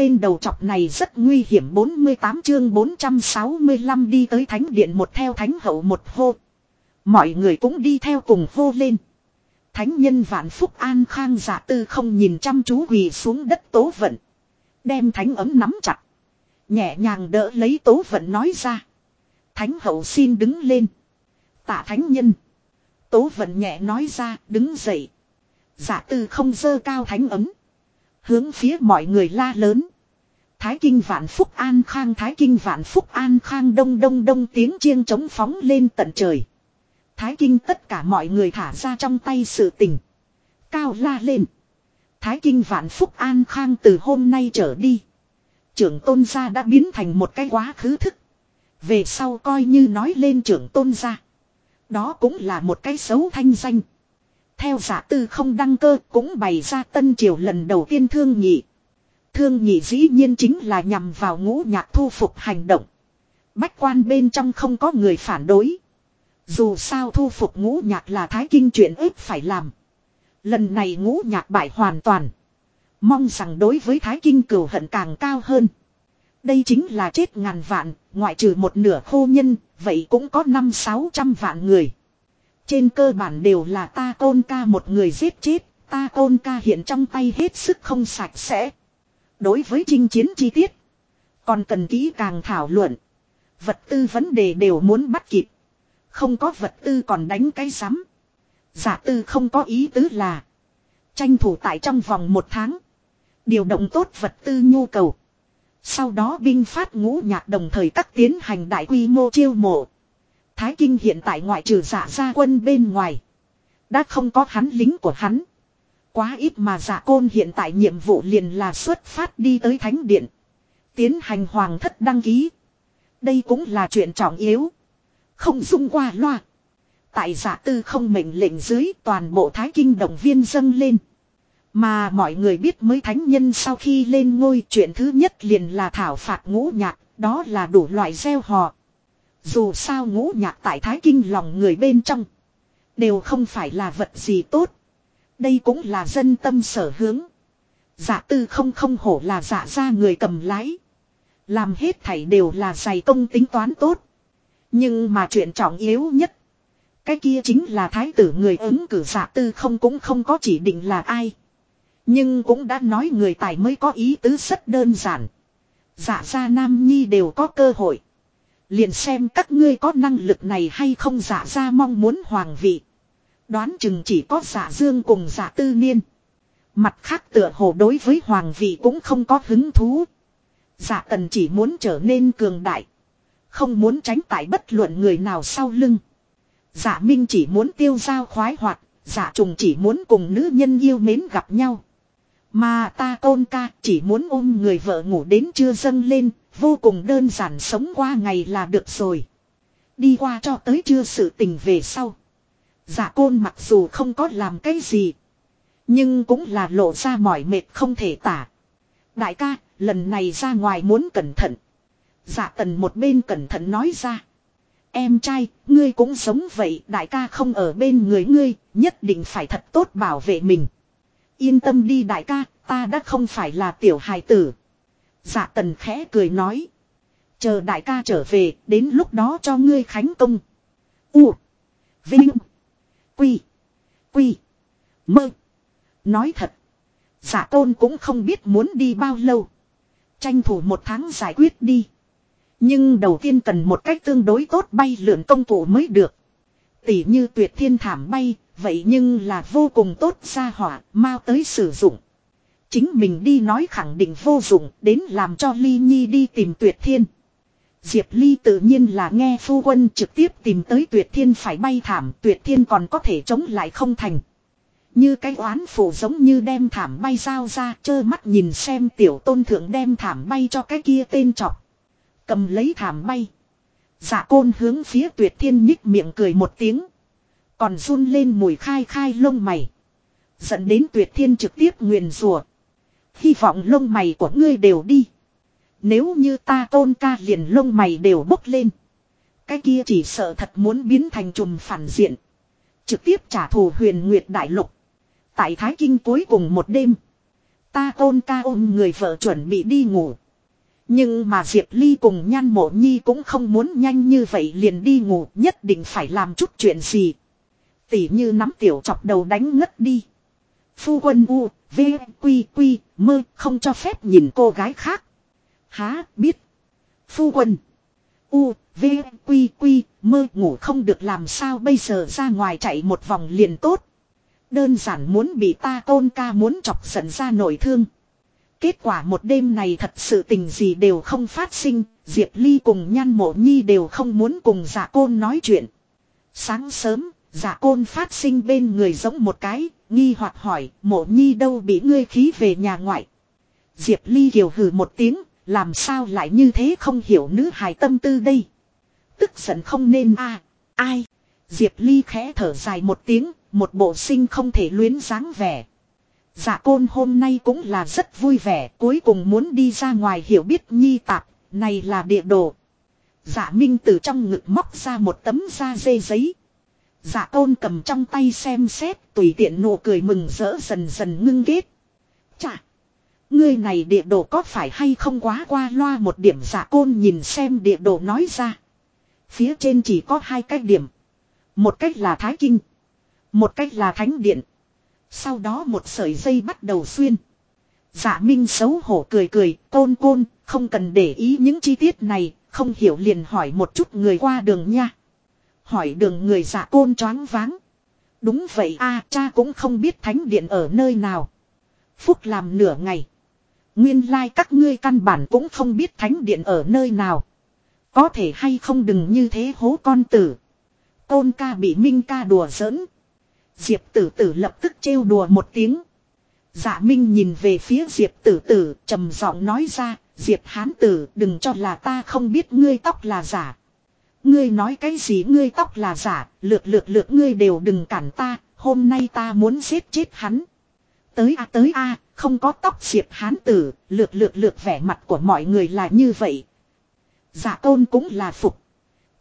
tên đầu chọc này rất nguy hiểm 48 chương 465 đi tới thánh điện một theo thánh hậu một hô. Mọi người cũng đi theo cùng hô lên. Thánh nhân vạn phúc an khang giả tư không nhìn chăm chú quỳ xuống đất tố vận. Đem thánh ấm nắm chặt. Nhẹ nhàng đỡ lấy tố vận nói ra. Thánh hậu xin đứng lên. Tạ thánh nhân. Tố vận nhẹ nói ra, đứng dậy. Giả tư không dơ cao thánh ấm. Hướng phía mọi người la lớn. Thái kinh vạn phúc an khang, thái kinh vạn phúc an khang đông đông đông tiếng chiêng trống phóng lên tận trời. Thái kinh tất cả mọi người thả ra trong tay sự tình. Cao la lên. Thái kinh vạn phúc an khang từ hôm nay trở đi. Trưởng tôn gia đã biến thành một cái quá khứ thức. Về sau coi như nói lên trưởng tôn gia. Đó cũng là một cái xấu thanh danh. Theo giả tư không đăng cơ cũng bày ra tân triều lần đầu tiên thương nhị. Thương nhị dĩ nhiên chính là nhằm vào ngũ nhạc thu phục hành động. Bách quan bên trong không có người phản đối. Dù sao thu phục ngũ nhạc là thái kinh chuyện ếp phải làm. Lần này ngũ nhạc bại hoàn toàn. Mong rằng đối với thái kinh cửu hận càng cao hơn. Đây chính là chết ngàn vạn, ngoại trừ một nửa khô nhân, vậy cũng có năm sáu trăm vạn người. Trên cơ bản đều là ta côn ca một người giết chết, ta côn ca hiện trong tay hết sức không sạch sẽ. Đối với chinh chiến chi tiết, còn cần kỹ càng thảo luận. Vật tư vấn đề đều muốn bắt kịp. Không có vật tư còn đánh cái rắm. Giả tư không có ý tứ là. Tranh thủ tại trong vòng một tháng. Điều động tốt vật tư nhu cầu. Sau đó binh phát ngũ nhạc đồng thời các tiến hành đại quy mô chiêu mộ. Thái Kinh hiện tại ngoại trừ giả gia quân bên ngoài. Đã không có hắn lính của hắn. Quá ít mà giả côn hiện tại nhiệm vụ liền là xuất phát đi tới Thánh Điện. Tiến hành hoàng thất đăng ký. Đây cũng là chuyện trọng yếu. Không dung qua loa. Tại giả tư không mệnh lệnh dưới toàn bộ Thái Kinh động viên dâng lên. Mà mọi người biết mới thánh nhân sau khi lên ngôi chuyện thứ nhất liền là thảo phạt ngũ nhạc, đó là đủ loại gieo họ. Dù sao ngũ nhạc tại Thái Kinh lòng người bên trong. Đều không phải là vật gì tốt. Đây cũng là dân tâm sở hướng. Giả tư không không hổ là dạ giả ra người cầm lái. Làm hết thảy đều là dày công tính toán tốt. Nhưng mà chuyện trọng yếu nhất. Cái kia chính là thái tử người ứng cử giả tư không cũng không có chỉ định là ai. Nhưng cũng đã nói người tài mới có ý tứ rất đơn giản. Giả ra nam nhi đều có cơ hội. Liền xem các ngươi có năng lực này hay không giả ra mong muốn hoàng vị. Đoán chừng chỉ có giả dương cùng giả tư niên. Mặt khác tựa hồ đối với hoàng vị cũng không có hứng thú. Giả tần chỉ muốn trở nên cường đại. Không muốn tránh tại bất luận người nào sau lưng. Giả minh chỉ muốn tiêu giao khoái hoạt. Giả trùng chỉ muốn cùng nữ nhân yêu mến gặp nhau. Mà ta tôn ca chỉ muốn ôm người vợ ngủ đến chưa dâng lên, vô cùng đơn giản sống qua ngày là được rồi. Đi qua cho tới chưa sự tình về sau. Giả côn mặc dù không có làm cái gì. Nhưng cũng là lộ ra mỏi mệt không thể tả. Đại ca, lần này ra ngoài muốn cẩn thận. Giả tần một bên cẩn thận nói ra. Em trai, ngươi cũng sống vậy, đại ca không ở bên người ngươi, nhất định phải thật tốt bảo vệ mình. Yên tâm đi đại ca, ta đã không phải là tiểu hài tử. Dạ tần khẽ cười nói. Chờ đại ca trở về, đến lúc đó cho ngươi khánh công. U. Vinh. Quy. Quy. Mơ. Nói thật. Giả tôn cũng không biết muốn đi bao lâu. Tranh thủ một tháng giải quyết đi. Nhưng đầu tiên cần một cách tương đối tốt bay lượn công cụ mới được. Tỉ như tuyệt thiên thảm bay, vậy nhưng là vô cùng tốt ra hỏa, mau tới sử dụng. Chính mình đi nói khẳng định vô dụng, đến làm cho Ly Nhi đi tìm tuyệt thiên. Diệp Ly tự nhiên là nghe phu quân trực tiếp tìm tới tuyệt thiên phải bay thảm, tuyệt thiên còn có thể chống lại không thành. Như cái oán phủ giống như đem thảm bay sao ra, trơ mắt nhìn xem tiểu tôn thượng đem thảm bay cho cái kia tên chọc. Cầm lấy thảm bay. giả côn hướng phía tuyệt thiên nhích miệng cười một tiếng. Còn run lên mùi khai khai lông mày. Dẫn đến tuyệt thiên trực tiếp nguyền rủa Hy vọng lông mày của ngươi đều đi. Nếu như ta tôn ca liền lông mày đều bốc lên. Cái kia chỉ sợ thật muốn biến thành trùm phản diện. Trực tiếp trả thù huyền nguyệt đại lục. Tại Thái Kinh cuối cùng một đêm. Ta tôn ca ôm người vợ chuẩn bị đi ngủ. Nhưng mà Diệp Ly cùng Nhan Mộ Nhi cũng không muốn nhanh như vậy liền đi ngủ, nhất định phải làm chút chuyện gì. Tỉ như nắm tiểu chọc đầu đánh ngất đi. Phu quân U, V, Quy, Quy, mơ, không cho phép nhìn cô gái khác. Há, biết. Phu quân. U, V, Quy, Quy, mơ ngủ không được làm sao bây giờ ra ngoài chạy một vòng liền tốt. Đơn giản muốn bị ta tôn ca muốn chọc giận ra nổi thương. Kết quả một đêm này thật sự tình gì đều không phát sinh, Diệp Ly cùng Nhan Mộ Nhi đều không muốn cùng giả côn nói chuyện. Sáng sớm, giả côn phát sinh bên người giống một cái, nghi hoặc hỏi, Mộ Nhi đâu bị ngươi khí về nhà ngoại. Diệp Ly hiểu hừ một tiếng, làm sao lại như thế không hiểu nữ hài tâm tư đây. Tức giận không nên a ai. Diệp Ly khẽ thở dài một tiếng, một bộ sinh không thể luyến dáng vẻ. Dạ côn hôm nay cũng là rất vui vẻ, cuối cùng muốn đi ra ngoài hiểu biết nhi tạp, này là địa đồ. Dạ Minh từ trong ngực móc ra một tấm da dê giấy. Dạ tôn cầm trong tay xem xét, tùy tiện nụ cười mừng rỡ dần dần ngưng ghét. Chà! Ngươi này địa đồ có phải hay không quá qua loa một điểm dạ côn nhìn xem địa đồ nói ra. Phía trên chỉ có hai cách điểm. Một cách là Thái Kinh. Một cách là Thánh Điện. Sau đó một sợi dây bắt đầu xuyên. Dạ Minh xấu hổ cười cười, côn côn, không cần để ý những chi tiết này, không hiểu liền hỏi một chút người qua đường nha. Hỏi đường người giả côn choáng váng. Đúng vậy a cha cũng không biết thánh điện ở nơi nào. Phúc làm nửa ngày. Nguyên lai like các ngươi căn bản cũng không biết thánh điện ở nơi nào. Có thể hay không đừng như thế hố con tử. côn ca bị Minh ca đùa giỡn, Diệp tử tử lập tức trêu đùa một tiếng. Dạ Minh nhìn về phía Diệp tử tử trầm giọng nói ra, Diệp hán tử đừng cho là ta không biết ngươi tóc là giả. Ngươi nói cái gì ngươi tóc là giả, lượt lượt lượt ngươi đều đừng cản ta, hôm nay ta muốn giết chết hắn. Tới a tới a, không có tóc Diệp hán tử, lượt lượt lượt vẻ mặt của mọi người là như vậy. Dạ tôn cũng là phục.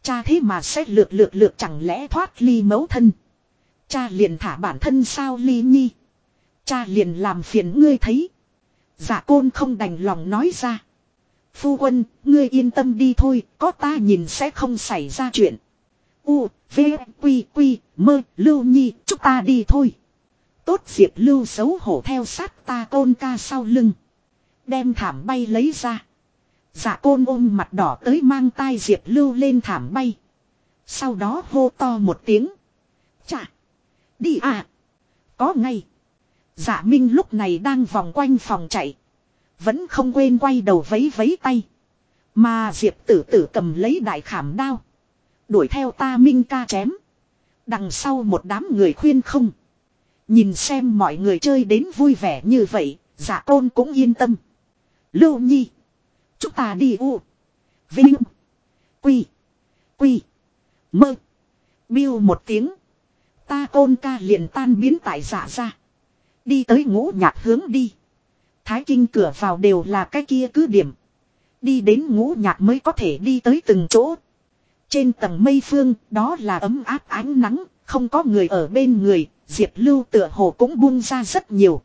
Cha thế mà sẽ lượt lượt lượt chẳng lẽ thoát ly mấu thân. Cha liền thả bản thân sao ly nhi. Cha liền làm phiền ngươi thấy. Giả côn không đành lòng nói ra. Phu quân, ngươi yên tâm đi thôi, có ta nhìn sẽ không xảy ra chuyện. U, V, Quy, Quy, Mơ, Lưu Nhi, chúc ta đi thôi. Tốt diệp lưu xấu hổ theo sát ta côn ca sau lưng. Đem thảm bay lấy ra. Dạ côn ôm mặt đỏ tới mang tai diệp lưu lên thảm bay. Sau đó hô to một tiếng. Chà. Đi à. Có ngay. Dạ Minh lúc này đang vòng quanh phòng chạy. Vẫn không quên quay đầu vấy vấy tay. Mà Diệp tử tử cầm lấy đại khảm đao. Đuổi theo ta Minh ca chém. Đằng sau một đám người khuyên không. Nhìn xem mọi người chơi đến vui vẻ như vậy. giả tôn cũng yên tâm. Lưu Nhi. Chúng ta đi u. Vinh. Quy. Quy. Mơ. Biêu một tiếng. Ta côn ca liền tan biến tại giả ra. Đi tới ngũ nhạc hướng đi. Thái kinh cửa vào đều là cái kia cứ điểm. Đi đến ngũ nhạc mới có thể đi tới từng chỗ. Trên tầng mây phương, đó là ấm áp ánh nắng, không có người ở bên người, Diệp Lưu tựa hồ cũng buông ra rất nhiều.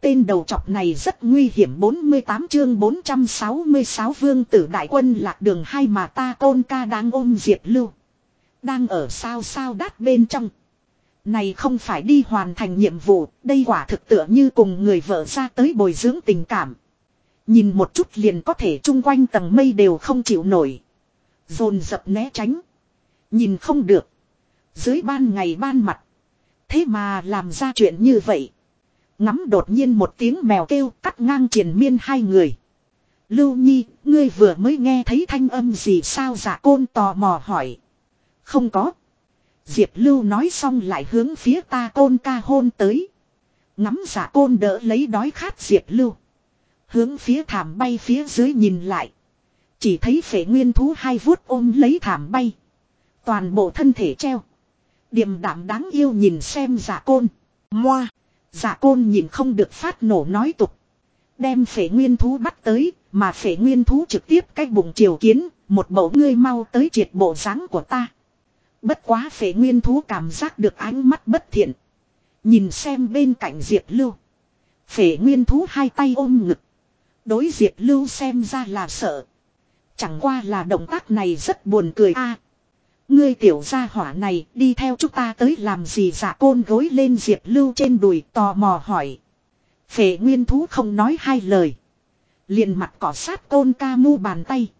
Tên đầu trọc này rất nguy hiểm 48 chương 466 vương tử đại quân lạc đường hai mà ta tôn ca đang ôm Diệp Lưu. Đang ở sao sao đát bên trong. Này không phải đi hoàn thành nhiệm vụ, đây quả thực tựa như cùng người vợ ra tới bồi dưỡng tình cảm. Nhìn một chút liền có thể chung quanh tầng mây đều không chịu nổi. Dồn dập né tránh. Nhìn không được. Dưới ban ngày ban mặt. Thế mà làm ra chuyện như vậy. Ngắm đột nhiên một tiếng mèo kêu cắt ngang triền miên hai người. Lưu Nhi, ngươi vừa mới nghe thấy thanh âm gì sao giả côn tò mò hỏi. Không có. Diệp Lưu nói xong lại hướng phía ta côn ca hôn tới. Ngắm giả côn đỡ lấy đói khát Diệp Lưu. Hướng phía thảm bay phía dưới nhìn lại. Chỉ thấy phể nguyên thú hai vuốt ôm lấy thảm bay. Toàn bộ thân thể treo. Điềm đạm đáng yêu nhìn xem giả côn. Moa. Giả côn nhìn không được phát nổ nói tục. Đem phể nguyên thú bắt tới. Mà phể nguyên thú trực tiếp cách bụng triều kiến. Một bộ ngươi mau tới triệt bộ dáng của ta. Bất quá phế nguyên thú cảm giác được ánh mắt bất thiện. Nhìn xem bên cạnh Diệp Lưu. Phế nguyên thú hai tay ôm ngực. Đối diệp lưu xem ra là sợ. Chẳng qua là động tác này rất buồn cười a. ngươi tiểu gia hỏa này, đi theo chúng ta tới làm gì dạ côn gối lên diệp lưu trên đùi, tò mò hỏi. Phệ nguyên thú không nói hai lời. Liền mặt cỏ sát côn ca mu bàn tay.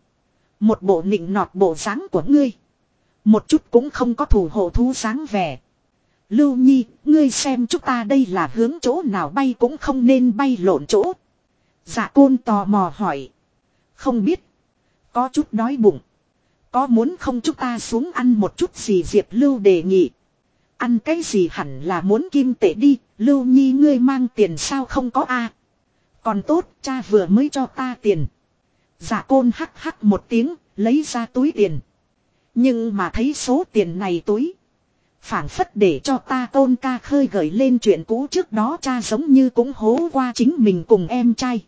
Một bộ nịnh nọt bộ dáng của ngươi. Một chút cũng không có thủ hộ thú dáng vẻ. Lưu Nhi, ngươi xem chúng ta đây là hướng chỗ nào bay cũng không nên bay lộn chỗ. Dạ côn tò mò hỏi. Không biết. Có chút đói bụng. Có muốn không chúng ta xuống ăn một chút gì Diệp Lưu đề nghị. Ăn cái gì hẳn là muốn kim tệ đi, Lưu Nhi ngươi mang tiền sao không có a Còn tốt, cha vừa mới cho ta tiền. Dạ côn hắc hắc một tiếng, lấy ra túi tiền. Nhưng mà thấy số tiền này túi. phản phất để cho ta tôn ca khơi gợi lên chuyện cũ trước đó cha giống như cũng hố qua chính mình cùng em trai.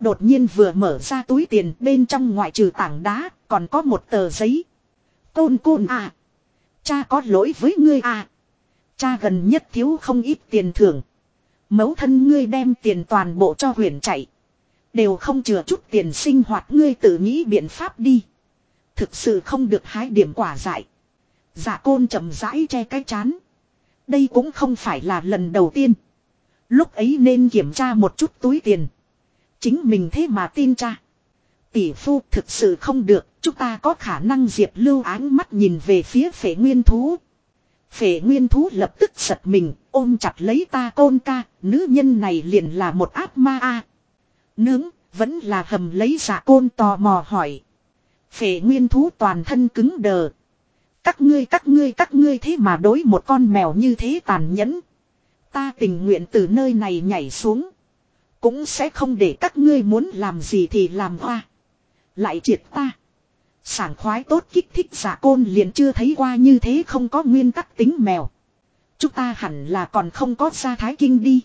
Đột nhiên vừa mở ra túi tiền bên trong ngoại trừ tảng đá, còn có một tờ giấy. Côn côn à. Cha có lỗi với ngươi à. Cha gần nhất thiếu không ít tiền thưởng. Mẫu thân ngươi đem tiền toàn bộ cho huyền chạy. Đều không chừa chút tiền sinh hoạt, ngươi tự nghĩ biện pháp đi. Thực sự không được hái điểm quả dại. Dạ côn chậm rãi che cái chán. Đây cũng không phải là lần đầu tiên. Lúc ấy nên kiểm tra một chút túi tiền. Chính mình thế mà tin cha. Tỷ phu thực sự không được, chúng ta có khả năng diệp lưu áng mắt nhìn về phía phệ nguyên thú. Phệ nguyên thú lập tức giật mình, ôm chặt lấy ta côn ca, nữ nhân này liền là một ác ma a. Nướng, vẫn là hầm lấy giả côn tò mò hỏi. Phệ nguyên thú toàn thân cứng đờ. Các ngươi các ngươi các ngươi thế mà đối một con mèo như thế tàn nhẫn. Ta tình nguyện từ nơi này nhảy xuống. Cũng sẽ không để các ngươi muốn làm gì thì làm hoa. Lại triệt ta. Sảng khoái tốt kích thích giả côn liền chưa thấy qua như thế không có nguyên tắc tính mèo. Chúng ta hẳn là còn không có ra Thái Kinh đi.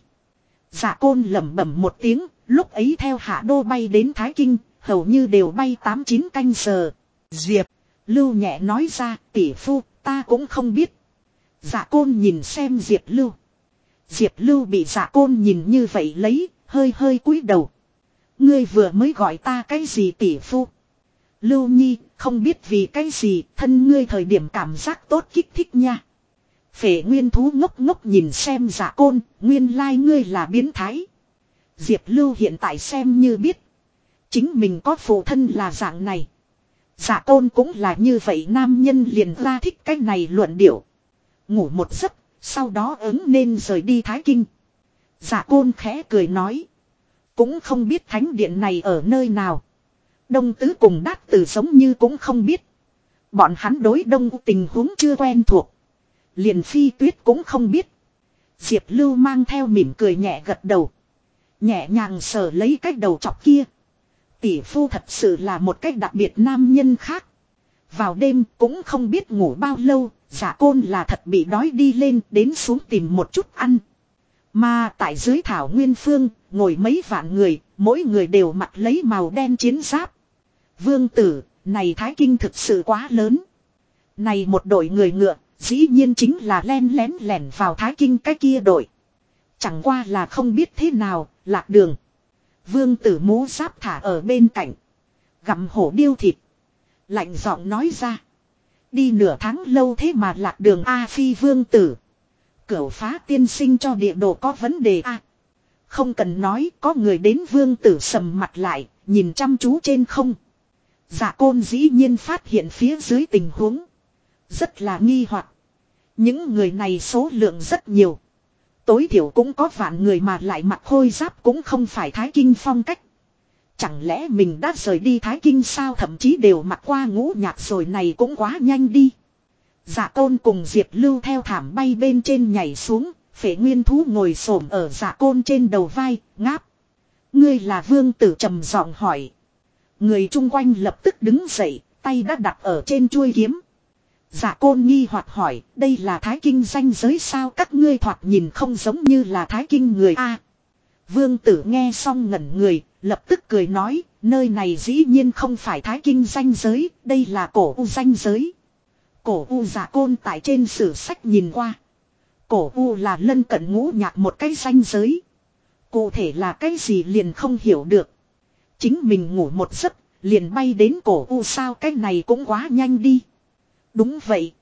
Giả côn lẩm bẩm một tiếng, lúc ấy theo hạ đô bay đến Thái Kinh, hầu như đều bay 8-9 canh giờ. Diệp, Lưu nhẹ nói ra, tỷ phu, ta cũng không biết. Dạ côn nhìn xem Diệp Lưu. Diệp Lưu bị Dạ côn nhìn như vậy lấy, hơi hơi cúi đầu. Ngươi vừa mới gọi ta cái gì tỷ phu. Lưu Nhi, không biết vì cái gì, thân ngươi thời điểm cảm giác tốt kích thích nha. Phệ nguyên thú ngốc ngốc nhìn xem giả côn, nguyên lai like ngươi là biến thái. Diệp Lưu hiện tại xem như biết. Chính mình có phụ thân là dạng này. Giả tôn cũng là như vậy nam nhân liền ra thích cái này luận điệu. Ngủ một giấc, sau đó ứng nên rời đi Thái Kinh. Dạ Giả côn khẽ cười nói. Cũng không biết thánh điện này ở nơi nào. Đông tứ cùng đát tử giống như cũng không biết. Bọn hắn đối đông tình huống chưa quen thuộc. Liền phi tuyết cũng không biết. Diệp Lưu mang theo mỉm cười nhẹ gật đầu. Nhẹ nhàng sờ lấy cái đầu chọc kia. Tỷ phu thật sự là một cách đặc biệt nam nhân khác. Vào đêm cũng không biết ngủ bao lâu, giả côn là thật bị đói đi lên đến xuống tìm một chút ăn. Mà tại dưới thảo nguyên phương, ngồi mấy vạn người, mỗi người đều mặc lấy màu đen chiến giáp. Vương tử, này thái kinh thực sự quá lớn. Này một đội người ngựa, dĩ nhiên chính là len lén lẻn vào thái kinh cái kia đội. Chẳng qua là không biết thế nào, lạc đường. Vương tử mũ giáp thả ở bên cạnh. Gặm hổ điêu thịt. Lạnh giọng nói ra. Đi nửa tháng lâu thế mà lạc đường A phi vương tử. Cửu phá tiên sinh cho địa đồ có vấn đề A. không cần nói có người đến vương tử sầm mặt lại, nhìn chăm chú trên không. Dạ côn dĩ nhiên phát hiện phía dưới tình huống. Rất là nghi hoặc Những người này số lượng rất nhiều. Tối thiểu cũng có vạn người mà lại mặc khôi giáp cũng không phải thái kinh phong cách. Chẳng lẽ mình đã rời đi Thái Kinh sao thậm chí đều mặc qua ngũ nhạc rồi này cũng quá nhanh đi. Dạ côn cùng Diệp Lưu theo thảm bay bên trên nhảy xuống, phế nguyên thú ngồi xổm ở dạ côn trên đầu vai, ngáp. Ngươi là vương tử trầm giọng hỏi. Người chung quanh lập tức đứng dậy, tay đã đặt ở trên chuôi kiếm. Dạ côn nghi hoặc hỏi, đây là thái kinh danh giới sao các ngươi thoạt nhìn không giống như là thái kinh người a Vương tử nghe xong ngẩn người, lập tức cười nói, nơi này dĩ nhiên không phải thái kinh danh giới, đây là cổ u danh giới. Cổ u giả côn tại trên sử sách nhìn qua. Cổ u là lân cận ngũ nhạc một cái danh giới. Cụ thể là cái gì liền không hiểu được. Chính mình ngủ một giấc, liền bay đến cổ u sao cái này cũng quá nhanh đi. Đúng vậy.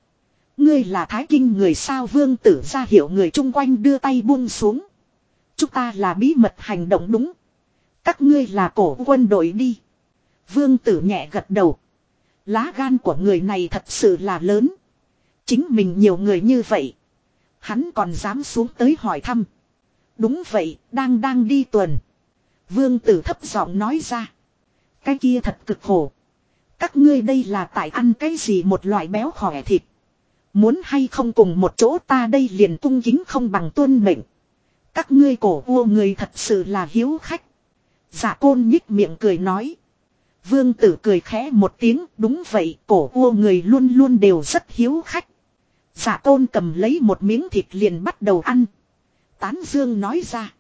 Ngươi là thái kinh người sao vương tử ra hiệu người chung quanh đưa tay buông xuống. Chúng ta là bí mật hành động đúng. Các ngươi là cổ quân đội đi. Vương tử nhẹ gật đầu. Lá gan của người này thật sự là lớn. Chính mình nhiều người như vậy. Hắn còn dám xuống tới hỏi thăm. Đúng vậy, đang đang đi tuần. Vương tử thấp giọng nói ra. Cái kia thật cực khổ. Các ngươi đây là tại ăn cái gì một loại béo khỏe thịt. Muốn hay không cùng một chỗ ta đây liền cung kính không bằng tuân mệnh. Các ngươi cổ vua người thật sự là hiếu khách. Giả côn nhích miệng cười nói. Vương tử cười khẽ một tiếng, đúng vậy, cổ vua người luôn luôn đều rất hiếu khách. Giả côn cầm lấy một miếng thịt liền bắt đầu ăn. Tán Dương nói ra.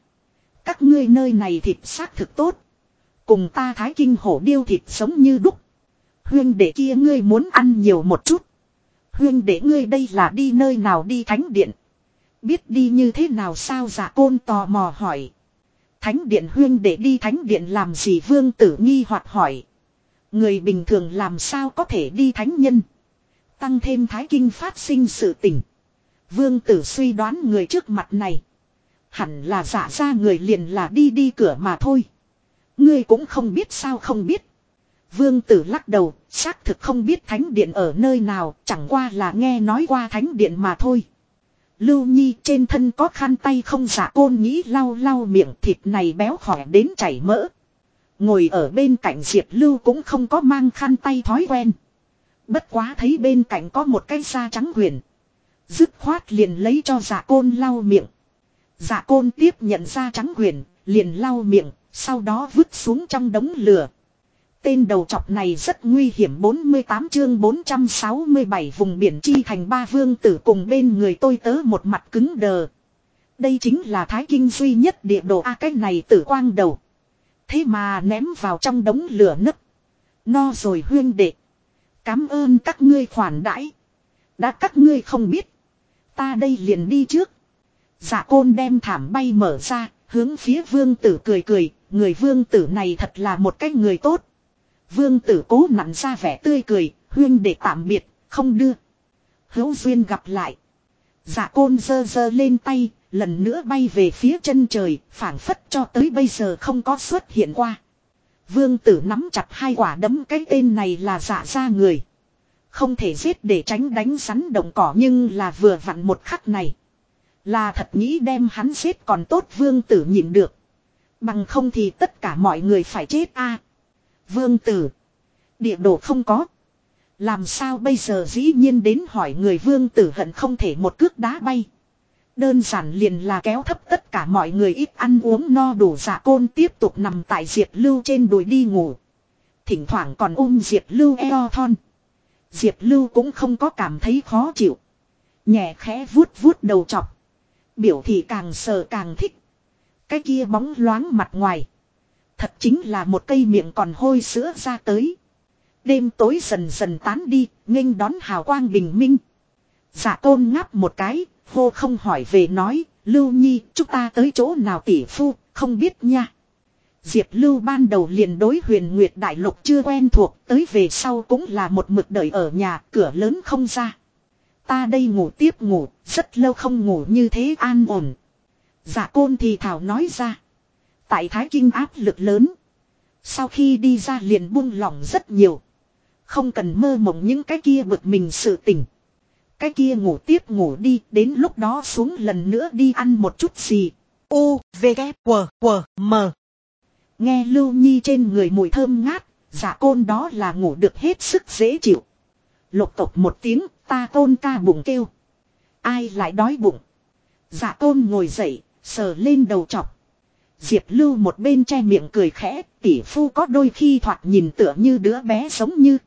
Các ngươi nơi này thịt xác thực tốt. Cùng ta thái kinh hổ điêu thịt sống như đúc. Huyên đệ kia ngươi muốn ăn nhiều một chút. Huyên đệ ngươi đây là đi nơi nào đi thánh điện. Biết đi như thế nào sao giả côn tò mò hỏi. Thánh điện huyên đệ đi thánh điện làm gì vương tử nghi hoặc hỏi. Người bình thường làm sao có thể đi thánh nhân. Tăng thêm thái kinh phát sinh sự tình. Vương tử suy đoán người trước mặt này. Hẳn là giả ra người liền là đi đi cửa mà thôi. Ngươi cũng không biết sao không biết. Vương tử lắc đầu, xác thực không biết thánh điện ở nơi nào, chẳng qua là nghe nói qua thánh điện mà thôi. Lưu Nhi trên thân có khăn tay không giả côn nghĩ lau lau miệng thịt này béo khỏe đến chảy mỡ. Ngồi ở bên cạnh Diệp Lưu cũng không có mang khăn tay thói quen. Bất quá thấy bên cạnh có một cái da trắng huyền. Dứt khoát liền lấy cho giả côn lau miệng. Giả côn tiếp nhận da trắng huyền, liền lau miệng, sau đó vứt xuống trong đống lửa. Tên đầu trọc này rất nguy hiểm 48 chương 467 vùng biển chi thành ba vương tử cùng bên người tôi tớ một mặt cứng đờ. Đây chính là thái kinh duy nhất địa đồ A cái này tử quang đầu. Thế mà ném vào trong đống lửa nấp. No rồi huyên đệ. Cám ơn các ngươi khoản đãi. Đã các ngươi không biết. Ta đây liền đi trước. Dạ côn đem thảm bay mở ra, hướng phía vương tử cười cười, người vương tử này thật là một cái người tốt. Vương tử cố nặn ra vẻ tươi cười, huyên để tạm biệt, không đưa. Hữu duyên gặp lại. Dạ côn dơ dơ lên tay, lần nữa bay về phía chân trời, phảng phất cho tới bây giờ không có xuất hiện qua. Vương tử nắm chặt hai quả đấm cái tên này là dạ ra người. Không thể giết để tránh đánh rắn động cỏ nhưng là vừa vặn một khắc này. Là thật nghĩ đem hắn giết còn tốt vương tử nhịn được. Bằng không thì tất cả mọi người phải chết a. Vương tử. Địa đồ không có. Làm sao bây giờ dĩ nhiên đến hỏi người vương tử hận không thể một cước đá bay. Đơn giản liền là kéo thấp tất cả mọi người ít ăn uống no đủ giả côn tiếp tục nằm tại Diệp Lưu trên đùi đi ngủ. Thỉnh thoảng còn ôm Diệp Lưu eo thon. Diệp Lưu cũng không có cảm thấy khó chịu. Nhẹ khẽ vuốt vuốt đầu chọc. Biểu thị càng sờ càng thích. Cái kia bóng loáng mặt ngoài. Thật chính là một cây miệng còn hôi sữa ra tới. Đêm tối dần dần tán đi, nghênh đón hào quang bình minh. Giả tôn ngáp một cái, hô không hỏi về nói, Lưu Nhi, chúng ta tới chỗ nào tỷ phu, không biết nha. Diệp Lưu ban đầu liền đối huyền Nguyệt Đại Lục chưa quen thuộc, tới về sau cũng là một mực đợi ở nhà, cửa lớn không ra. Ta đây ngủ tiếp ngủ, rất lâu không ngủ như thế an ổn. Giả côn thì thảo nói ra. Tại Thái Kinh áp lực lớn. Sau khi đi ra liền buông lỏng rất nhiều. Không cần mơ mộng những cái kia bực mình sự tỉnh. Cái kia ngủ tiếp ngủ đi, đến lúc đó xuống lần nữa đi ăn một chút gì. U, V, K, W, W, M. Nghe Lưu Nhi trên người mùi thơm ngát, giả côn đó là ngủ được hết sức dễ chịu. Lục tục một tiếng, ta tôn ca bụng kêu. Ai lại đói bụng. Giả côn ngồi dậy, sờ lên đầu chọc. Diệp Lưu một bên che miệng cười khẽ, tỷ phu có đôi khi thoạt nhìn tựa như đứa bé giống như.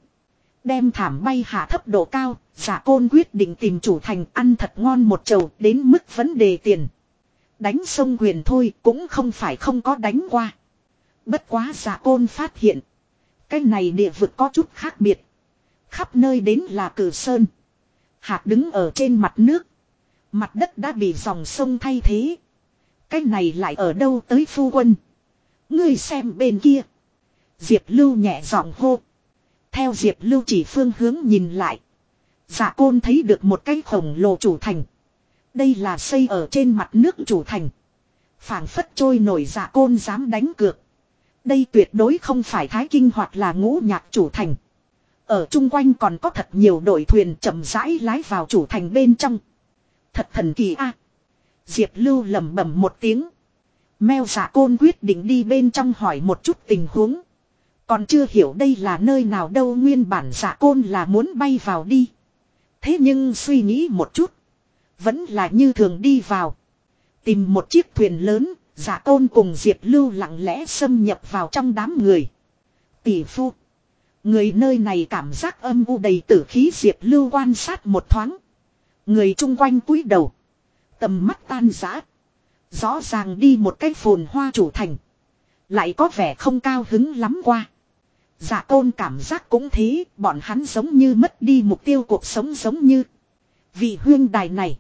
Đem thảm bay hạ thấp độ cao, giả côn quyết định tìm chủ thành ăn thật ngon một chầu đến mức vấn đề tiền. Đánh sông quyền thôi cũng không phải không có đánh qua. Bất quá giả côn phát hiện. Cái này địa vực có chút khác biệt. Khắp nơi đến là cử sơn. Hạt đứng ở trên mặt nước. Mặt đất đã bị dòng sông thay thế. Cái này lại ở đâu tới phu quân. Ngươi xem bên kia. Diệp Lưu nhẹ giọng hô. Theo Diệp Lưu chỉ phương hướng nhìn lại. Dạ côn thấy được một cái khổng lồ chủ thành. Đây là xây ở trên mặt nước chủ thành. phảng phất trôi nổi dạ côn dám đánh cược. Đây tuyệt đối không phải Thái Kinh hoặc là ngũ nhạc chủ thành. Ở chung quanh còn có thật nhiều đội thuyền chậm rãi lái vào chủ thành bên trong. Thật thần kỳ a. Diệp Lưu lẩm bẩm một tiếng. Mèo giả dạ côn quyết định đi bên trong hỏi một chút tình huống. Còn chưa hiểu đây là nơi nào đâu nguyên bản giả dạ côn là muốn bay vào đi. Thế nhưng suy nghĩ một chút. Vẫn là như thường đi vào. Tìm một chiếc thuyền lớn, giả côn cùng Diệp Lưu lặng lẽ xâm nhập vào trong đám người. Tỷ phu. Người nơi này cảm giác âm u đầy tử khí Diệp Lưu quan sát một thoáng. Người chung quanh cúi đầu. Tầm mắt tan rã. Rõ ràng đi một cái phồn hoa chủ thành. Lại có vẻ không cao hứng lắm qua. Dạ tôn cảm giác cũng thế, bọn hắn giống như mất đi mục tiêu cuộc sống giống như. Vì huyên đài này.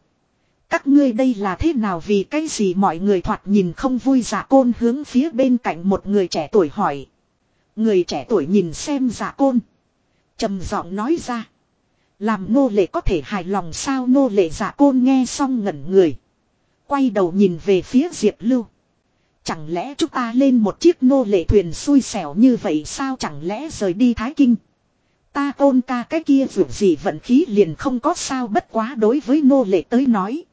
Các ngươi đây là thế nào vì cái gì mọi người thoạt nhìn không vui dạ côn hướng phía bên cạnh một người trẻ tuổi hỏi. Người trẻ tuổi nhìn xem dạ côn. trầm giọng nói ra. Làm nô lệ có thể hài lòng sao nô lệ giả côn nghe xong ngẩn người. Quay đầu nhìn về phía Diệp Lưu. Chẳng lẽ chúng ta lên một chiếc nô lệ thuyền xui xẻo như vậy sao chẳng lẽ rời đi Thái Kinh. Ta ôn ca cái kia dù gì vận khí liền không có sao bất quá đối với nô lệ tới nói.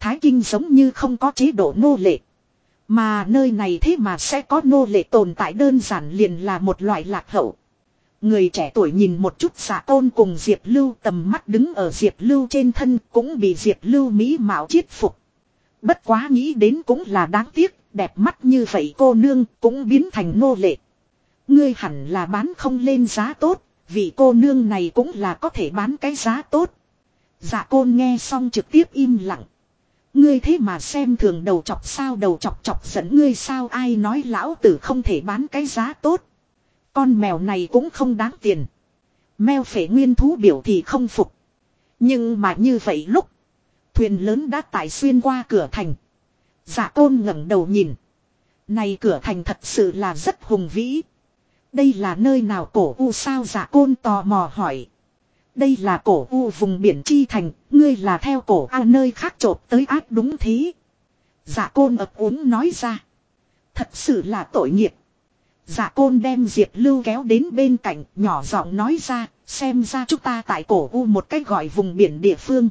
Thái Kinh giống như không có chế độ nô lệ. Mà nơi này thế mà sẽ có nô lệ tồn tại đơn giản liền là một loại lạc hậu. Người trẻ tuổi nhìn một chút xạ tôn cùng Diệp Lưu tầm mắt đứng ở Diệp Lưu trên thân cũng bị Diệp Lưu mỹ mạo chiết phục. Bất quá nghĩ đến cũng là đáng tiếc, đẹp mắt như vậy cô nương cũng biến thành nô lệ. Ngươi hẳn là bán không lên giá tốt, vì cô nương này cũng là có thể bán cái giá tốt. Dạ côn nghe xong trực tiếp im lặng. Ngươi thế mà xem thường đầu chọc sao đầu chọc chọc dẫn ngươi sao ai nói lão tử không thể bán cái giá tốt. Con mèo này cũng không đáng tiền. Mèo phể nguyên thú biểu thì không phục. Nhưng mà như vậy lúc. Thuyền lớn đã tải xuyên qua cửa thành. Dạ tôn ngẩng đầu nhìn. Này cửa thành thật sự là rất hùng vĩ. Đây là nơi nào cổ u sao dạ côn tò mò hỏi. Đây là cổ u vùng biển chi thành, ngươi là theo cổ a nơi khác trộp tới ác đúng thế. Dạ côn ập úng nói ra. Thật sự là tội nghiệp. Dạ côn đem Diệp Lưu kéo đến bên cạnh, nhỏ giọng nói ra, xem ra chúng ta tại cổ u một cách gọi vùng biển địa phương.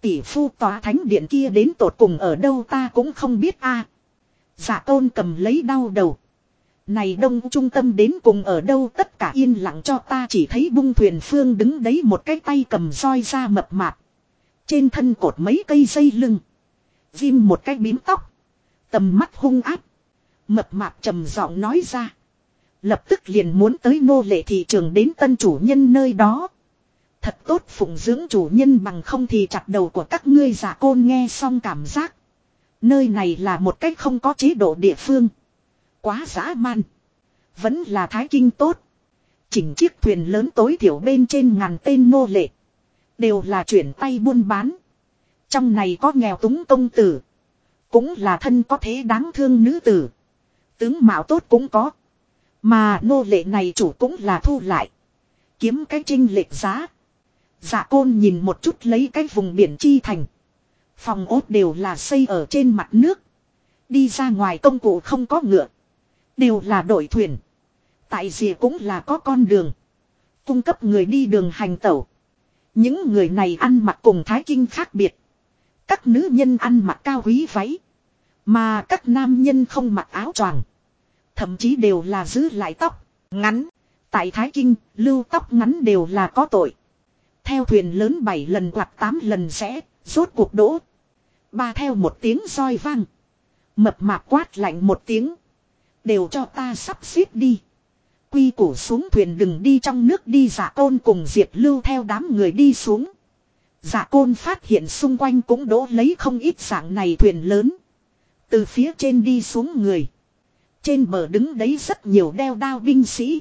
Tỷ phu tòa thánh điện kia đến tột cùng ở đâu ta cũng không biết a. À. Dạ tôn cầm lấy đau đầu. Này đông trung tâm đến cùng ở đâu tất cả yên lặng cho ta chỉ thấy bung thuyền phương đứng đấy một cái tay cầm roi ra mập mạp. Trên thân cột mấy cây dây lưng. Vim một cái bím tóc. Tầm mắt hung áp. Mập mạp trầm giọng nói ra. Lập tức liền muốn tới nô lệ thị trường đến tân chủ nhân nơi đó. Thật tốt phụng dưỡng chủ nhân bằng không thì chặt đầu của các ngươi giả côn nghe xong cảm giác. Nơi này là một cách không có chế độ địa phương. Quá dã man. Vẫn là thái kinh tốt. Chỉnh chiếc thuyền lớn tối thiểu bên trên ngàn tên nô lệ. Đều là chuyển tay buôn bán. Trong này có nghèo túng công tử. Cũng là thân có thế đáng thương nữ tử. Tướng mạo tốt cũng có. Mà nô lệ này chủ cũng là thu lại. Kiếm cái trinh lệch giá. Dạ côn nhìn một chút lấy cái vùng biển chi thành. Phòng ốt đều là xây ở trên mặt nước. Đi ra ngoài công cụ không có ngựa. Đều là đội thuyền. Tại gì cũng là có con đường. Cung cấp người đi đường hành tẩu. Những người này ăn mặc cùng thái kinh khác biệt. Các nữ nhân ăn mặc cao quý váy. Mà các nam nhân không mặc áo choàng. Thậm chí đều là giữ lại tóc, ngắn. Tại Thái Kinh, lưu tóc ngắn đều là có tội. Theo thuyền lớn 7 lần hoặc 8 lần sẽ, rốt cuộc đỗ. Ba theo một tiếng roi vang. Mập mạp quát lạnh một tiếng. Đều cho ta sắp xếp đi. Quy củ xuống thuyền đừng đi trong nước đi giả côn cùng Diệp Lưu theo đám người đi xuống. Giả côn phát hiện xung quanh cũng đỗ lấy không ít dạng này thuyền lớn. Từ phía trên đi xuống người. Trên bờ đứng đấy rất nhiều đeo đao binh sĩ.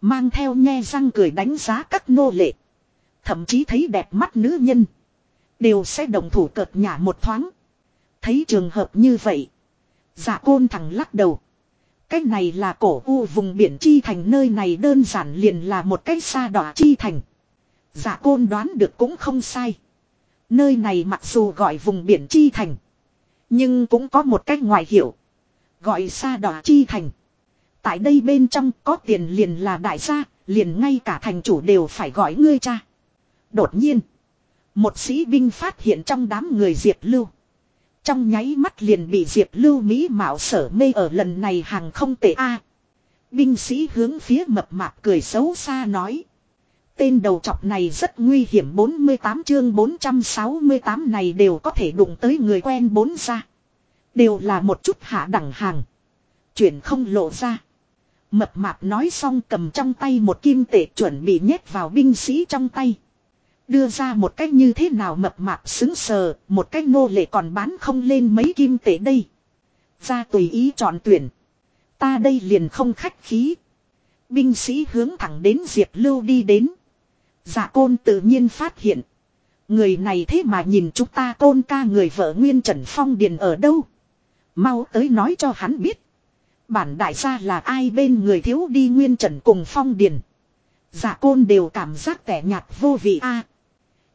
Mang theo nhe răng cười đánh giá các nô lệ. Thậm chí thấy đẹp mắt nữ nhân. Đều sẽ đồng thủ cợt nhả một thoáng. Thấy trường hợp như vậy. giả côn thẳng lắc đầu. Cách này là cổ u vùng biển chi thành nơi này đơn giản liền là một cách xa đỏ chi thành. giả côn đoán được cũng không sai. Nơi này mặc dù gọi vùng biển chi thành. Nhưng cũng có một cách ngoại hiệu. Gọi xa đỏ chi thành. Tại đây bên trong có tiền liền là đại gia, liền ngay cả thành chủ đều phải gọi ngươi cha. Đột nhiên, một sĩ binh phát hiện trong đám người Diệp Lưu. Trong nháy mắt liền bị Diệp Lưu Mỹ mạo sở mê ở lần này hàng không tệ a. binh sĩ hướng phía mập mạp cười xấu xa nói. Tên đầu trọc này rất nguy hiểm 48 chương 468 này đều có thể đụng tới người quen bốn ra. Đều là một chút hạ đẳng hàng. Chuyện không lộ ra. Mập mạp nói xong cầm trong tay một kim tệ chuẩn bị nhét vào binh sĩ trong tay. Đưa ra một cách như thế nào mập mạp xứng sờ, một cách nô lệ còn bán không lên mấy kim tệ đây. Ra tùy ý chọn tuyển. Ta đây liền không khách khí. Binh sĩ hướng thẳng đến Diệp Lưu đi đến. Dạ côn tự nhiên phát hiện. Người này thế mà nhìn chúng ta côn ca người vợ Nguyên Trần Phong Điền ở đâu. Mau tới nói cho hắn biết. Bản đại gia là ai bên người thiếu đi Nguyên Trần cùng Phong Điền. Dạ côn đều cảm giác tẻ nhạt vô vị a.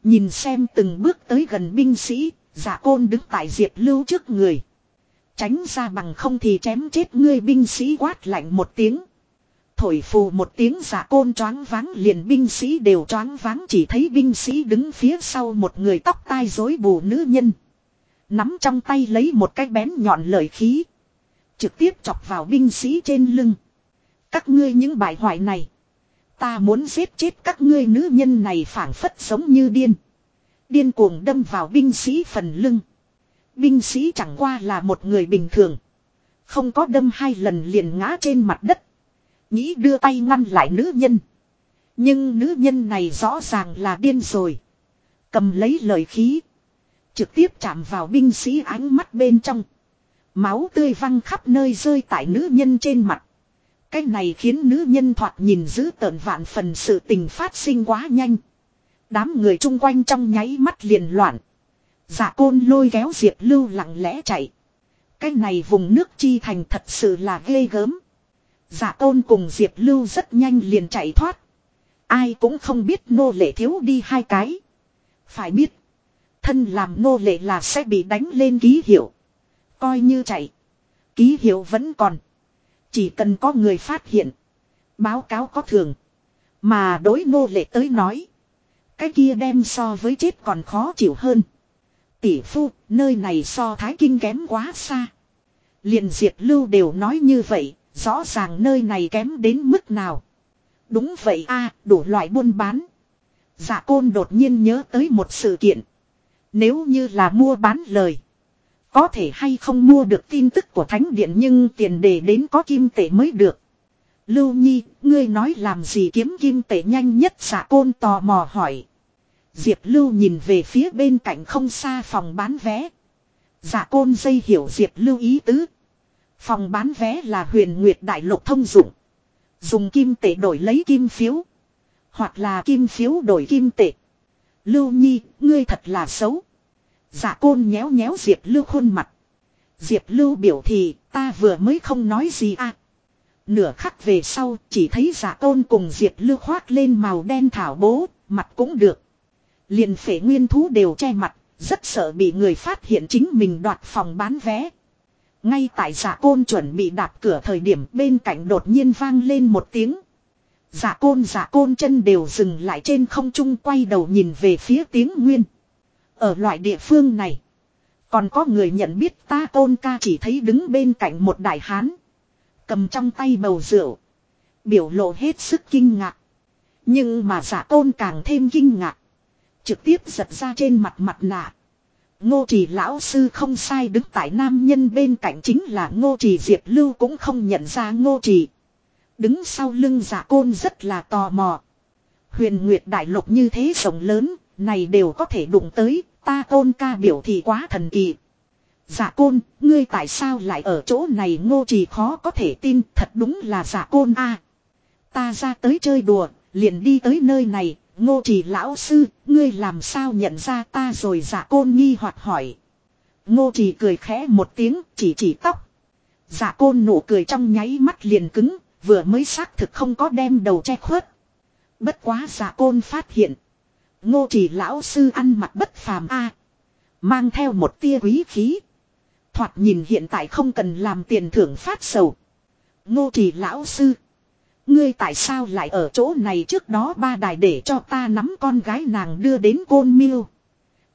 Nhìn xem từng bước tới gần binh sĩ, dạ côn đứng tại Diệp Lưu trước người. Tránh ra bằng không thì chém chết ngươi binh sĩ quát lạnh một tiếng. Thổi phù một tiếng giả côn choáng váng liền binh sĩ đều choáng váng chỉ thấy binh sĩ đứng phía sau một người tóc tai rối bù nữ nhân. Nắm trong tay lấy một cái bén nhọn lợi khí. Trực tiếp chọc vào binh sĩ trên lưng. Các ngươi những bại hoại này. Ta muốn giết chết các ngươi nữ nhân này phảng phất sống như điên. Điên cuồng đâm vào binh sĩ phần lưng. Binh sĩ chẳng qua là một người bình thường. Không có đâm hai lần liền ngã trên mặt đất. Nghĩ đưa tay ngăn lại nữ nhân. Nhưng nữ nhân này rõ ràng là điên rồi. Cầm lấy lời khí. Trực tiếp chạm vào binh sĩ ánh mắt bên trong. Máu tươi văng khắp nơi rơi tại nữ nhân trên mặt. Cái này khiến nữ nhân thoạt nhìn giữ tợn vạn phần sự tình phát sinh quá nhanh. Đám người chung quanh trong nháy mắt liền loạn. giả côn lôi kéo Diệp Lưu lặng lẽ chạy. Cái này vùng nước chi thành thật sự là ghê gớm. Dạ tôn cùng Diệp Lưu rất nhanh liền chạy thoát. Ai cũng không biết nô lệ thiếu đi hai cái. Phải biết. Thân làm nô lệ là sẽ bị đánh lên ký hiệu. Coi như chạy. Ký hiệu vẫn còn. Chỉ cần có người phát hiện. Báo cáo có thường. Mà đối nô lệ tới nói. Cái kia đem so với chết còn khó chịu hơn. Tỷ phu, nơi này so thái kinh kém quá xa. Liền diệt lưu đều nói như vậy, Rõ ràng nơi này kém đến mức nào. Đúng vậy a đủ loại buôn bán. Dạ côn đột nhiên nhớ tới một sự kiện. Nếu như là mua bán lời. Có thể hay không mua được tin tức của thánh điện nhưng tiền đề đến có kim tệ mới được. Lưu Nhi, ngươi nói làm gì kiếm kim tệ nhanh nhất dạ côn tò mò hỏi. Diệp Lưu nhìn về phía bên cạnh không xa phòng bán vé. Dạ côn dây hiểu Diệp Lưu ý tứ. Phòng bán vé là huyền nguyệt đại lục thông dụng. Dùng kim tệ đổi lấy kim phiếu. Hoặc là kim phiếu đổi kim tệ. Lưu Nhi, ngươi thật là xấu. Dạ côn nhéo nhéo Diệp Lưu khuôn mặt. Diệp Lưu biểu thì ta vừa mới không nói gì à. Nửa khắc về sau chỉ thấy dạ giả tôn cùng Diệp Lưu khoác lên màu đen thảo bố, mặt cũng được. Liền phể nguyên thú đều che mặt, rất sợ bị người phát hiện chính mình đoạt phòng bán vé. Ngay tại giả côn chuẩn bị đạp cửa thời điểm bên cạnh đột nhiên vang lên một tiếng. Giả côn giả côn chân đều dừng lại trên không trung quay đầu nhìn về phía tiếng nguyên. Ở loại địa phương này. Còn có người nhận biết ta côn ca chỉ thấy đứng bên cạnh một đại hán. Cầm trong tay bầu rượu. Biểu lộ hết sức kinh ngạc. Nhưng mà giả côn càng thêm kinh ngạc. Trực tiếp giật ra trên mặt mặt nạ. Ngô trì lão sư không sai đứng tại nam nhân bên cạnh chính là ngô trì diệp lưu cũng không nhận ra ngô trì. Đứng sau lưng giả côn rất là tò mò. Huyền Nguyệt Đại Lục như thế rộng lớn, này đều có thể đụng tới, ta côn ca biểu thì quá thần kỳ. Giả côn, ngươi tại sao lại ở chỗ này ngô trì khó có thể tin, thật đúng là giả côn a. ta ra tới chơi đùa, liền đi tới nơi này, Ngô trì lão sư, ngươi làm sao nhận ra ta rồi giả côn nghi hoặc hỏi. Ngô trì cười khẽ một tiếng chỉ chỉ tóc. Dạ côn nụ cười trong nháy mắt liền cứng, vừa mới xác thực không có đem đầu che khuất. Bất quá dạ côn phát hiện. Ngô trì lão sư ăn mặc bất phàm a Mang theo một tia quý khí. Thoạt nhìn hiện tại không cần làm tiền thưởng phát sầu. Ngô trì lão sư. Ngươi tại sao lại ở chỗ này trước đó ba đài để cho ta nắm con gái nàng đưa đến côn miêu.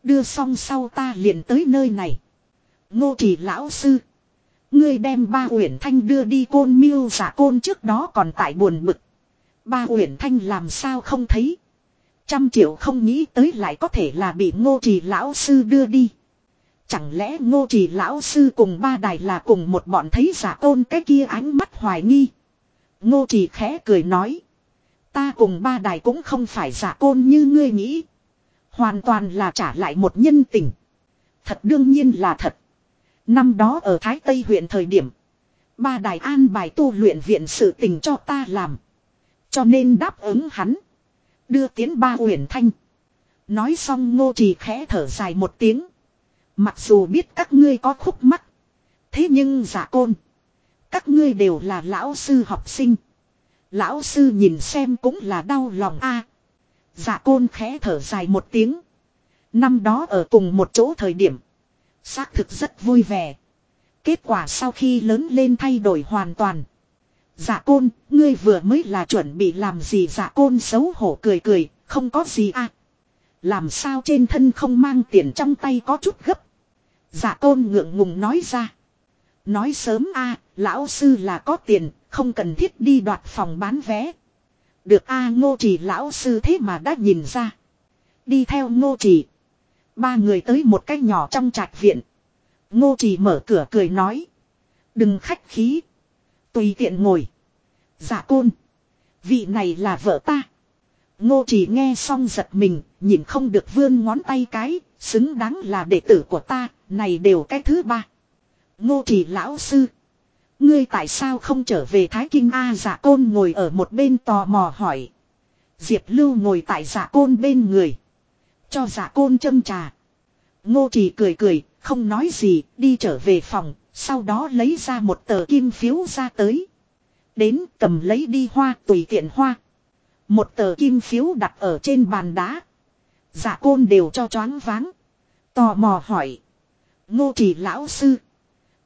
Đưa xong sau ta liền tới nơi này. Ngô trì lão sư. Ngươi đem ba uyển thanh đưa đi côn miêu giả côn trước đó còn tại buồn bực. Ba uyển thanh làm sao không thấy. Trăm triệu không nghĩ tới lại có thể là bị ngô trì lão sư đưa đi. Chẳng lẽ ngô trì lão sư cùng ba đài là cùng một bọn thấy giả côn cái kia ánh mắt hoài nghi. Ngô trì khẽ cười nói. Ta cùng ba đài cũng không phải giả côn như ngươi nghĩ. Hoàn toàn là trả lại một nhân tình. Thật đương nhiên là thật. Năm đó ở Thái Tây huyện thời điểm. Ba đài an bài tu luyện viện sự tình cho ta làm. Cho nên đáp ứng hắn. Đưa tiến ba huyền thanh. Nói xong ngô trì khẽ thở dài một tiếng. Mặc dù biết các ngươi có khúc mắt. Thế nhưng giả côn. Các ngươi đều là lão sư học sinh. Lão sư nhìn xem cũng là đau lòng a. À, dạ côn khẽ thở dài một tiếng. Năm đó ở cùng một chỗ thời điểm. Xác thực rất vui vẻ. Kết quả sau khi lớn lên thay đổi hoàn toàn. Dạ côn, ngươi vừa mới là chuẩn bị làm gì dạ côn xấu hổ cười cười, không có gì à. Làm sao trên thân không mang tiền trong tay có chút gấp. Dạ côn ngượng ngùng nói ra. Nói sớm a lão sư là có tiền, không cần thiết đi đoạt phòng bán vé. Được a ngô trì lão sư thế mà đã nhìn ra. Đi theo ngô trì. Ba người tới một cái nhỏ trong trạch viện. Ngô trì mở cửa cười nói. Đừng khách khí. Tùy tiện ngồi. giả côn. Vị này là vợ ta. Ngô chỉ nghe xong giật mình, nhìn không được vươn ngón tay cái, xứng đáng là đệ tử của ta, này đều cái thứ ba. Ngô chỉ lão sư. Ngươi tại sao không trở về Thái Kinh A giả côn ngồi ở một bên tò mò hỏi. Diệp Lưu ngồi tại giả côn bên người. Cho giả côn châm trà. Ngô trì cười cười, không nói gì, đi trở về phòng, sau đó lấy ra một tờ kim phiếu ra tới. Đến cầm lấy đi hoa tùy tiện hoa. Một tờ kim phiếu đặt ở trên bàn đá. Giả côn đều cho choáng váng. Tò mò hỏi. Ngô trì lão sư.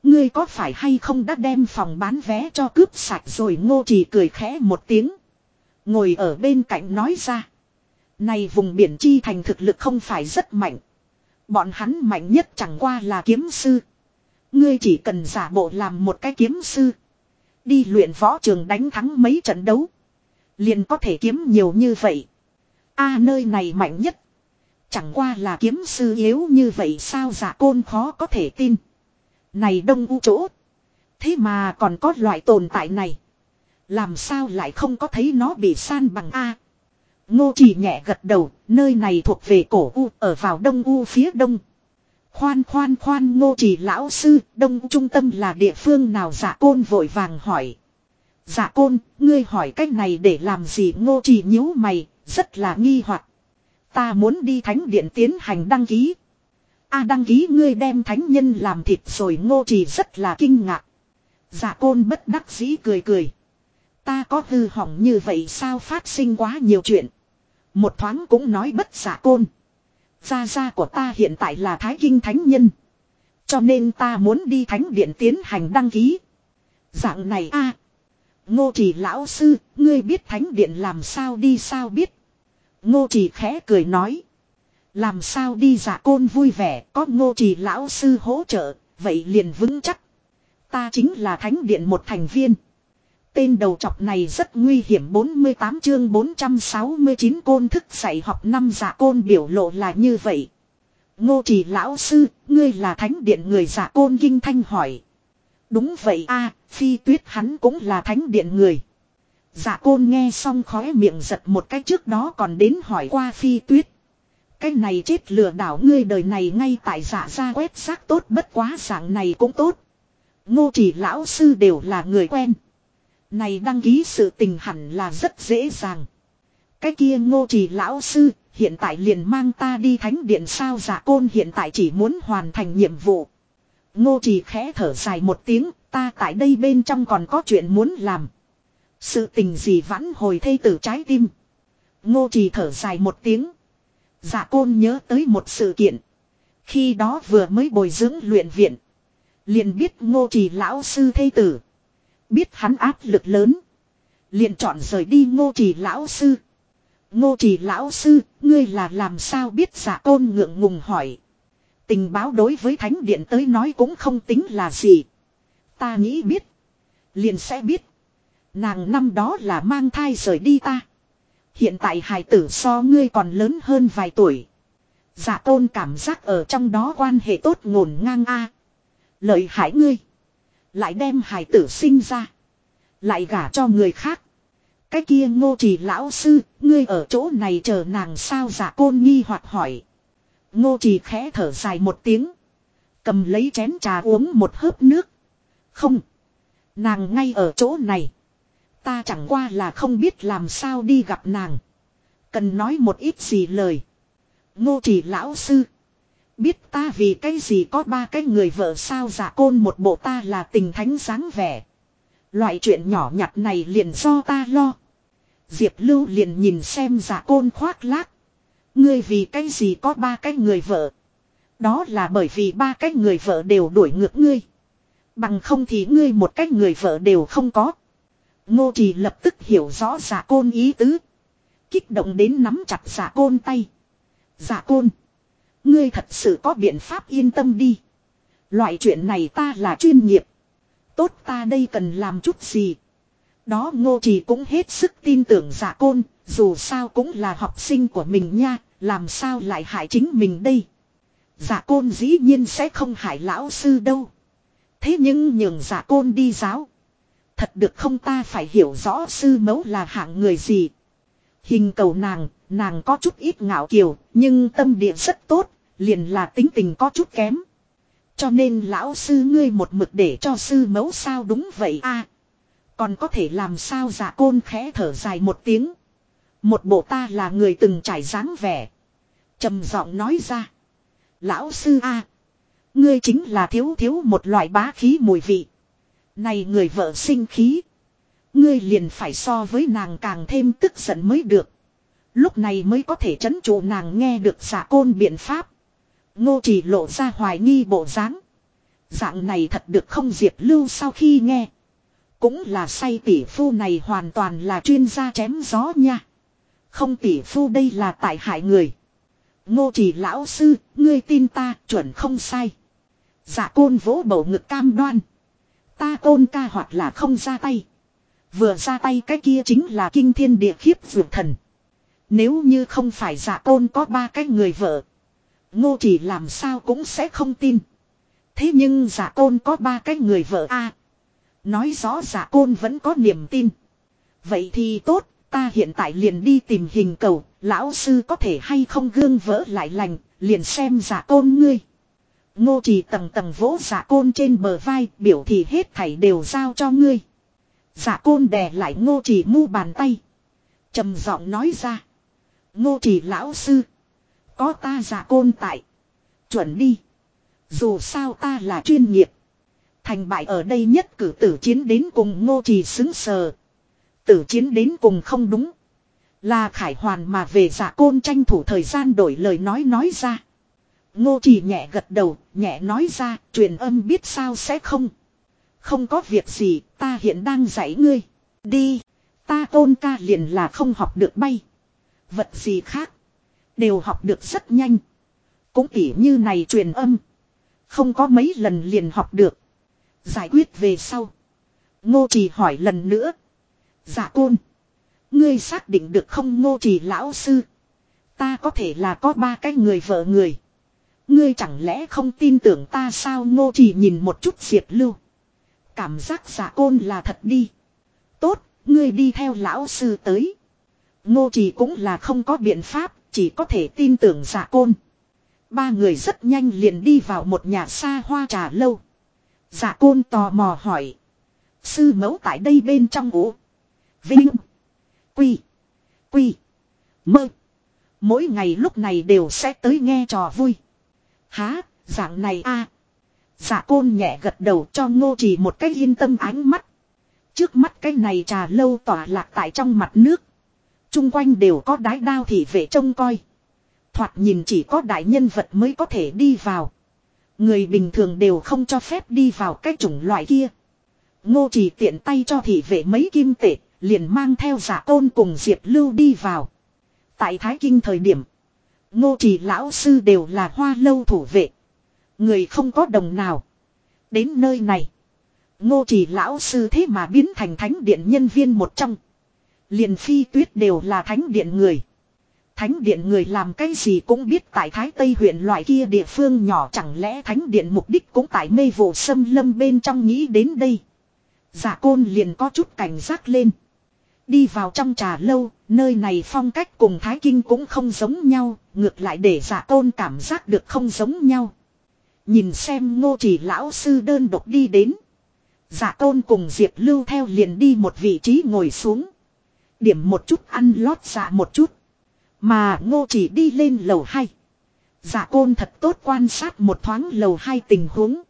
Ngươi có phải hay không đã đem phòng bán vé cho cướp sạch rồi ngô chỉ cười khẽ một tiếng. Ngồi ở bên cạnh nói ra. Này vùng biển chi thành thực lực không phải rất mạnh. Bọn hắn mạnh nhất chẳng qua là kiếm sư. Ngươi chỉ cần giả bộ làm một cái kiếm sư. Đi luyện võ trường đánh thắng mấy trận đấu. Liền có thể kiếm nhiều như vậy. a, nơi này mạnh nhất. Chẳng qua là kiếm sư yếu như vậy sao giả côn khó có thể tin. Này đông u chỗ. Thế mà còn có loại tồn tại này. Làm sao lại không có thấy nó bị san bằng A. Ngô chỉ nhẹ gật đầu, nơi này thuộc về cổ U, ở vào đông U phía đông. Khoan khoan khoan ngô chỉ lão sư, đông trung tâm là địa phương nào giả côn vội vàng hỏi. Giả côn, ngươi hỏi cách này để làm gì ngô chỉ nhíu mày, rất là nghi hoặc. Ta muốn đi thánh điện tiến hành đăng ký. A đăng ký ngươi đem thánh nhân làm thịt rồi ngô trì rất là kinh ngạc. Giả côn bất đắc dĩ cười cười. Ta có hư hỏng như vậy sao phát sinh quá nhiều chuyện. Một thoáng cũng nói bất giả côn. Gia gia của ta hiện tại là Thái Kinh Thánh Nhân. Cho nên ta muốn đi Thánh Điện tiến hành đăng ký. Dạng này a Ngô Trì lão sư, ngươi biết Thánh Điện làm sao đi sao biết. Ngô Trì khẽ cười nói. Làm sao đi giả côn vui vẻ, có Ngô Trì lão sư hỗ trợ, vậy liền vững chắc. Ta chính là Thánh Điện một thành viên. Tên đầu chọc này rất nguy hiểm 48 chương 469 côn thức dạy học năm giả côn biểu lộ là như vậy. Ngô trì lão sư, ngươi là thánh điện người giả côn kinh thanh hỏi. Đúng vậy a phi tuyết hắn cũng là thánh điện người. Giả côn nghe xong khóe miệng giật một cái trước đó còn đến hỏi qua phi tuyết. Cái này chết lừa đảo ngươi đời này ngay tại giả ra quét xác tốt bất quá dạng này cũng tốt. Ngô chỉ lão sư đều là người quen. Này đăng ký sự tình hẳn là rất dễ dàng. Cái kia ngô trì lão sư, hiện tại liền mang ta đi thánh điện sao giả côn hiện tại chỉ muốn hoàn thành nhiệm vụ. Ngô trì khẽ thở dài một tiếng, ta tại đây bên trong còn có chuyện muốn làm. Sự tình gì vãn hồi thây tử trái tim. Ngô trì thở dài một tiếng. Dạ côn nhớ tới một sự kiện. Khi đó vừa mới bồi dưỡng luyện viện. Liền biết ngô trì lão sư thây tử. Biết hắn áp lực lớn. Liền chọn rời đi ngô trì lão sư. Ngô trì lão sư, ngươi là làm sao biết giả côn ngượng ngùng hỏi. Tình báo đối với thánh điện tới nói cũng không tính là gì. Ta nghĩ biết. Liền sẽ biết. Nàng năm đó là mang thai rời đi ta. Hiện tại hài tử so ngươi còn lớn hơn vài tuổi. Giả tôn cảm giác ở trong đó quan hệ tốt ngổn ngang a Lợi hại ngươi. Lại đem hài tử sinh ra. Lại gả cho người khác. Cái kia ngô trì lão sư, ngươi ở chỗ này chờ nàng sao giả côn nghi hoặc hỏi. Ngô trì khẽ thở dài một tiếng. Cầm lấy chén trà uống một hớp nước. Không. Nàng ngay ở chỗ này. Ta chẳng qua là không biết làm sao đi gặp nàng. Cần nói một ít gì lời. Ngô chỉ lão sư. Biết ta vì cái gì có ba cái người vợ sao giả côn một bộ ta là tình thánh dáng vẻ. Loại chuyện nhỏ nhặt này liền do ta lo. Diệp Lưu liền nhìn xem giả côn khoác lác. Ngươi vì cái gì có ba cái người vợ. Đó là bởi vì ba cái người vợ đều đuổi ngược ngươi. Bằng không thì ngươi một cái người vợ đều không có. Ngô Trì lập tức hiểu rõ giả côn ý tứ. Kích động đến nắm chặt giả côn tay. Giả côn. Ngươi thật sự có biện pháp yên tâm đi. Loại chuyện này ta là chuyên nghiệp. Tốt ta đây cần làm chút gì. Đó ngô trì cũng hết sức tin tưởng giả côn, dù sao cũng là học sinh của mình nha, làm sao lại hại chính mình đây. Giả côn dĩ nhiên sẽ không hại lão sư đâu. Thế nhưng nhường giả côn đi giáo. Thật được không ta phải hiểu rõ sư mẫu là hạng người gì. Hình cầu nàng, nàng có chút ít ngạo kiều, nhưng tâm địa rất tốt, liền là tính tình có chút kém. Cho nên lão sư ngươi một mực để cho sư mẫu sao đúng vậy a Còn có thể làm sao giả côn khẽ thở dài một tiếng. Một bộ ta là người từng trải dáng vẻ. trầm giọng nói ra. Lão sư a Ngươi chính là thiếu thiếu một loại bá khí mùi vị. Này người vợ sinh khí. Ngươi liền phải so với nàng càng thêm tức giận mới được. Lúc này mới có thể chấn trụ nàng nghe được giả côn biện pháp. Ngô chỉ lộ ra hoài nghi bộ dáng. Dạng này thật được không diệt lưu sau khi nghe. Cũng là say tỷ phu này hoàn toàn là chuyên gia chém gió nha. Không tỷ phu đây là tại hại người. Ngô chỉ lão sư, ngươi tin ta, chuẩn không sai. giả côn vỗ bầu ngực cam đoan. Ta ôn ca hoặc là không ra tay. Vừa ra tay cái kia chính là kinh thiên địa khiếp vượt thần. Nếu như không phải giả ôn có ba cái người vợ. Ngô chỉ làm sao cũng sẽ không tin. Thế nhưng giả ôn có ba cái người vợ a Nói rõ giả côn vẫn có niềm tin. Vậy thì tốt, ta hiện tại liền đi tìm hình cầu, lão sư có thể hay không gương vỡ lại lành, liền xem giả côn ngươi. Ngô trì tầng tầng vỗ giả côn trên bờ vai, biểu thì hết thảy đều giao cho ngươi. Giả côn đè lại ngô trì mu bàn tay. trầm giọng nói ra. Ngô trì lão sư. Có ta giả côn tại. Chuẩn đi. Dù sao ta là chuyên nghiệp. Thành bại ở đây nhất cử tử chiến đến cùng ngô trì xứng sờ. Tử chiến đến cùng không đúng. Là khải hoàn mà về giả côn tranh thủ thời gian đổi lời nói nói ra. Ngô trì nhẹ gật đầu, nhẹ nói ra, truyền âm biết sao sẽ không. Không có việc gì, ta hiện đang dạy ngươi. Đi, ta tôn ca liền là không học được bay. Vật gì khác, đều học được rất nhanh. Cũng tỉ như này truyền âm. Không có mấy lần liền học được. Giải quyết về sau. Ngô trì hỏi lần nữa. Dạ côn. Ngươi xác định được không ngô trì lão sư. Ta có thể là có ba cái người vợ người. Ngươi chẳng lẽ không tin tưởng ta sao ngô chỉ nhìn một chút diệt lưu. Cảm giác giả côn là thật đi. Tốt, ngươi đi theo lão sư tới. Ngô chỉ cũng là không có biện pháp, chỉ có thể tin tưởng giả côn. Ba người rất nhanh liền đi vào một nhà xa hoa trà lâu. Giả côn tò mò hỏi. Sư mẫu tại đây bên trong ủ. Vinh. Quy. Quy. Mơ. Mỗi ngày lúc này đều sẽ tới nghe trò vui. Há, dạng này a Dạ côn nhẹ gật đầu cho ngô trì một cái yên tâm ánh mắt. Trước mắt cái này trà lâu tỏa lạc tại trong mặt nước. Trung quanh đều có đái đao thị vệ trông coi. Thoạt nhìn chỉ có đại nhân vật mới có thể đi vào. Người bình thường đều không cho phép đi vào cái chủng loại kia. Ngô chỉ tiện tay cho thị vệ mấy kim tệ, liền mang theo dạ giả tôn cùng Diệp Lưu đi vào. Tại Thái Kinh thời điểm, ngô chỉ lão sư đều là hoa lâu thủ vệ. Người không có đồng nào. Đến nơi này, ngô chỉ lão sư thế mà biến thành thánh điện nhân viên một trong. Liền phi tuyết đều là thánh điện người. Thánh điện người làm cái gì cũng biết tại Thái Tây huyện loại kia địa phương nhỏ chẳng lẽ thánh điện mục đích cũng tại mê vụ xâm lâm bên trong nghĩ đến đây. Giả côn liền có chút cảnh giác lên. Đi vào trong trà lâu, nơi này phong cách cùng Thái Kinh cũng không giống nhau, ngược lại để giả tôn cảm giác được không giống nhau. Nhìn xem ngô chỉ lão sư đơn độc đi đến. Giả tôn cùng Diệp Lưu theo liền đi một vị trí ngồi xuống. Điểm một chút ăn lót dạ một chút. Mà ngô chỉ đi lên lầu 2. Giả côn thật tốt quan sát một thoáng lầu 2 tình huống.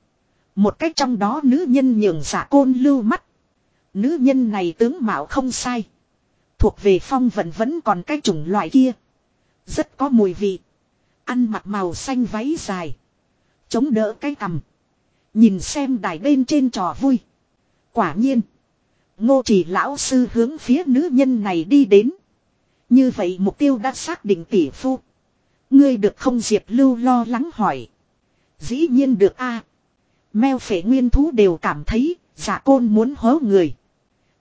Một cách trong đó nữ nhân nhường giả côn lưu mắt. Nữ nhân này tướng mạo không sai. Thuộc về phong vận vẫn còn cái chủng loại kia. Rất có mùi vị. Ăn mặc màu xanh váy dài. Chống đỡ cái cằm. Nhìn xem đài bên trên trò vui. Quả nhiên. Ngô chỉ lão sư hướng phía nữ nhân này đi đến. Như vậy mục tiêu đã xác định tỷ phu. Ngươi được không Diệp Lưu lo lắng hỏi. Dĩ nhiên được a. Mèo phệ nguyên thú đều cảm thấy giả côn muốn hố người.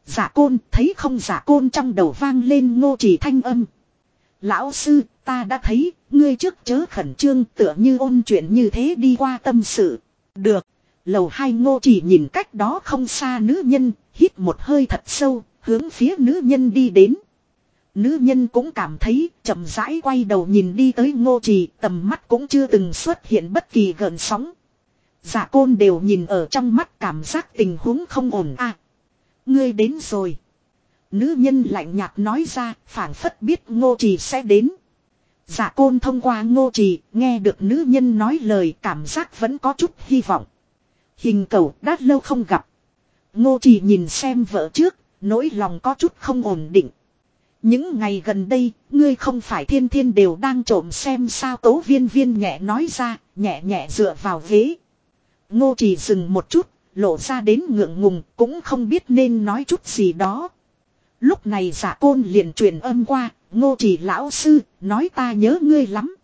Giả côn thấy không giả côn trong đầu vang lên ngô chỉ thanh âm. Lão sư ta đã thấy ngươi trước chớ khẩn trương tựa như ôn chuyện như thế đi qua tâm sự. Được. Lầu hai ngô chỉ nhìn cách đó không xa nữ nhân, hít một hơi thật sâu, hướng phía nữ nhân đi đến. Nữ nhân cũng cảm thấy chậm rãi quay đầu nhìn đi tới ngô trì tầm mắt cũng chưa từng xuất hiện bất kỳ gợn sóng. Giả côn đều nhìn ở trong mắt cảm giác tình huống không ổn à. Ngươi đến rồi. Nữ nhân lạnh nhạt nói ra phảng phất biết ngô trì sẽ đến. Giả côn thông qua ngô trì nghe được nữ nhân nói lời cảm giác vẫn có chút hy vọng. Hình cầu đã lâu không gặp. Ngô trì nhìn xem vợ trước, nỗi lòng có chút không ổn định. Những ngày gần đây, ngươi không phải thiên thiên đều đang trộm xem sao tố viên viên nhẹ nói ra, nhẹ nhẹ dựa vào ghế. Ngô trì dừng một chút, lộ ra đến ngượng ngùng, cũng không biết nên nói chút gì đó. Lúc này giả côn liền truyền âm qua, ngô chỉ lão sư, nói ta nhớ ngươi lắm.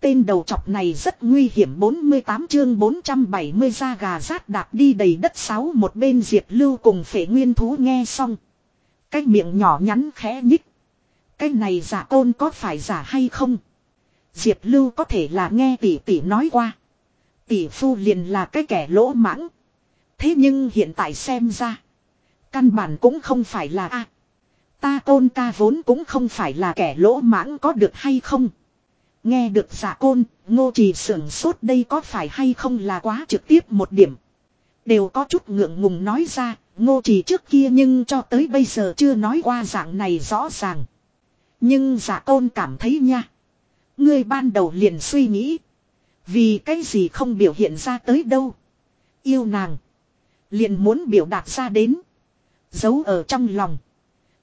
Tên đầu chọc này rất nguy hiểm 48 chương 470 ra gà rát đạp đi đầy đất sáu một bên diệt lưu cùng phệ nguyên thú nghe xong. Cái miệng nhỏ nhắn khẽ nhích. Cái này giả côn có phải giả hay không? Diệp Lưu có thể là nghe tỷ tỷ nói qua. Tỷ phu liền là cái kẻ lỗ mãng. Thế nhưng hiện tại xem ra. Căn bản cũng không phải là a. ta côn ca vốn cũng không phải là kẻ lỗ mãng có được hay không. Nghe được giả côn, ngô trì sưởng sốt đây có phải hay không là quá trực tiếp một điểm. Đều có chút ngượng ngùng nói ra, ngô trì trước kia nhưng cho tới bây giờ chưa nói qua dạng này rõ ràng. Nhưng dạ giả tôn cảm thấy nha. Ngươi ban đầu liền suy nghĩ. Vì cái gì không biểu hiện ra tới đâu. Yêu nàng. Liền muốn biểu đạt ra đến. Giấu ở trong lòng.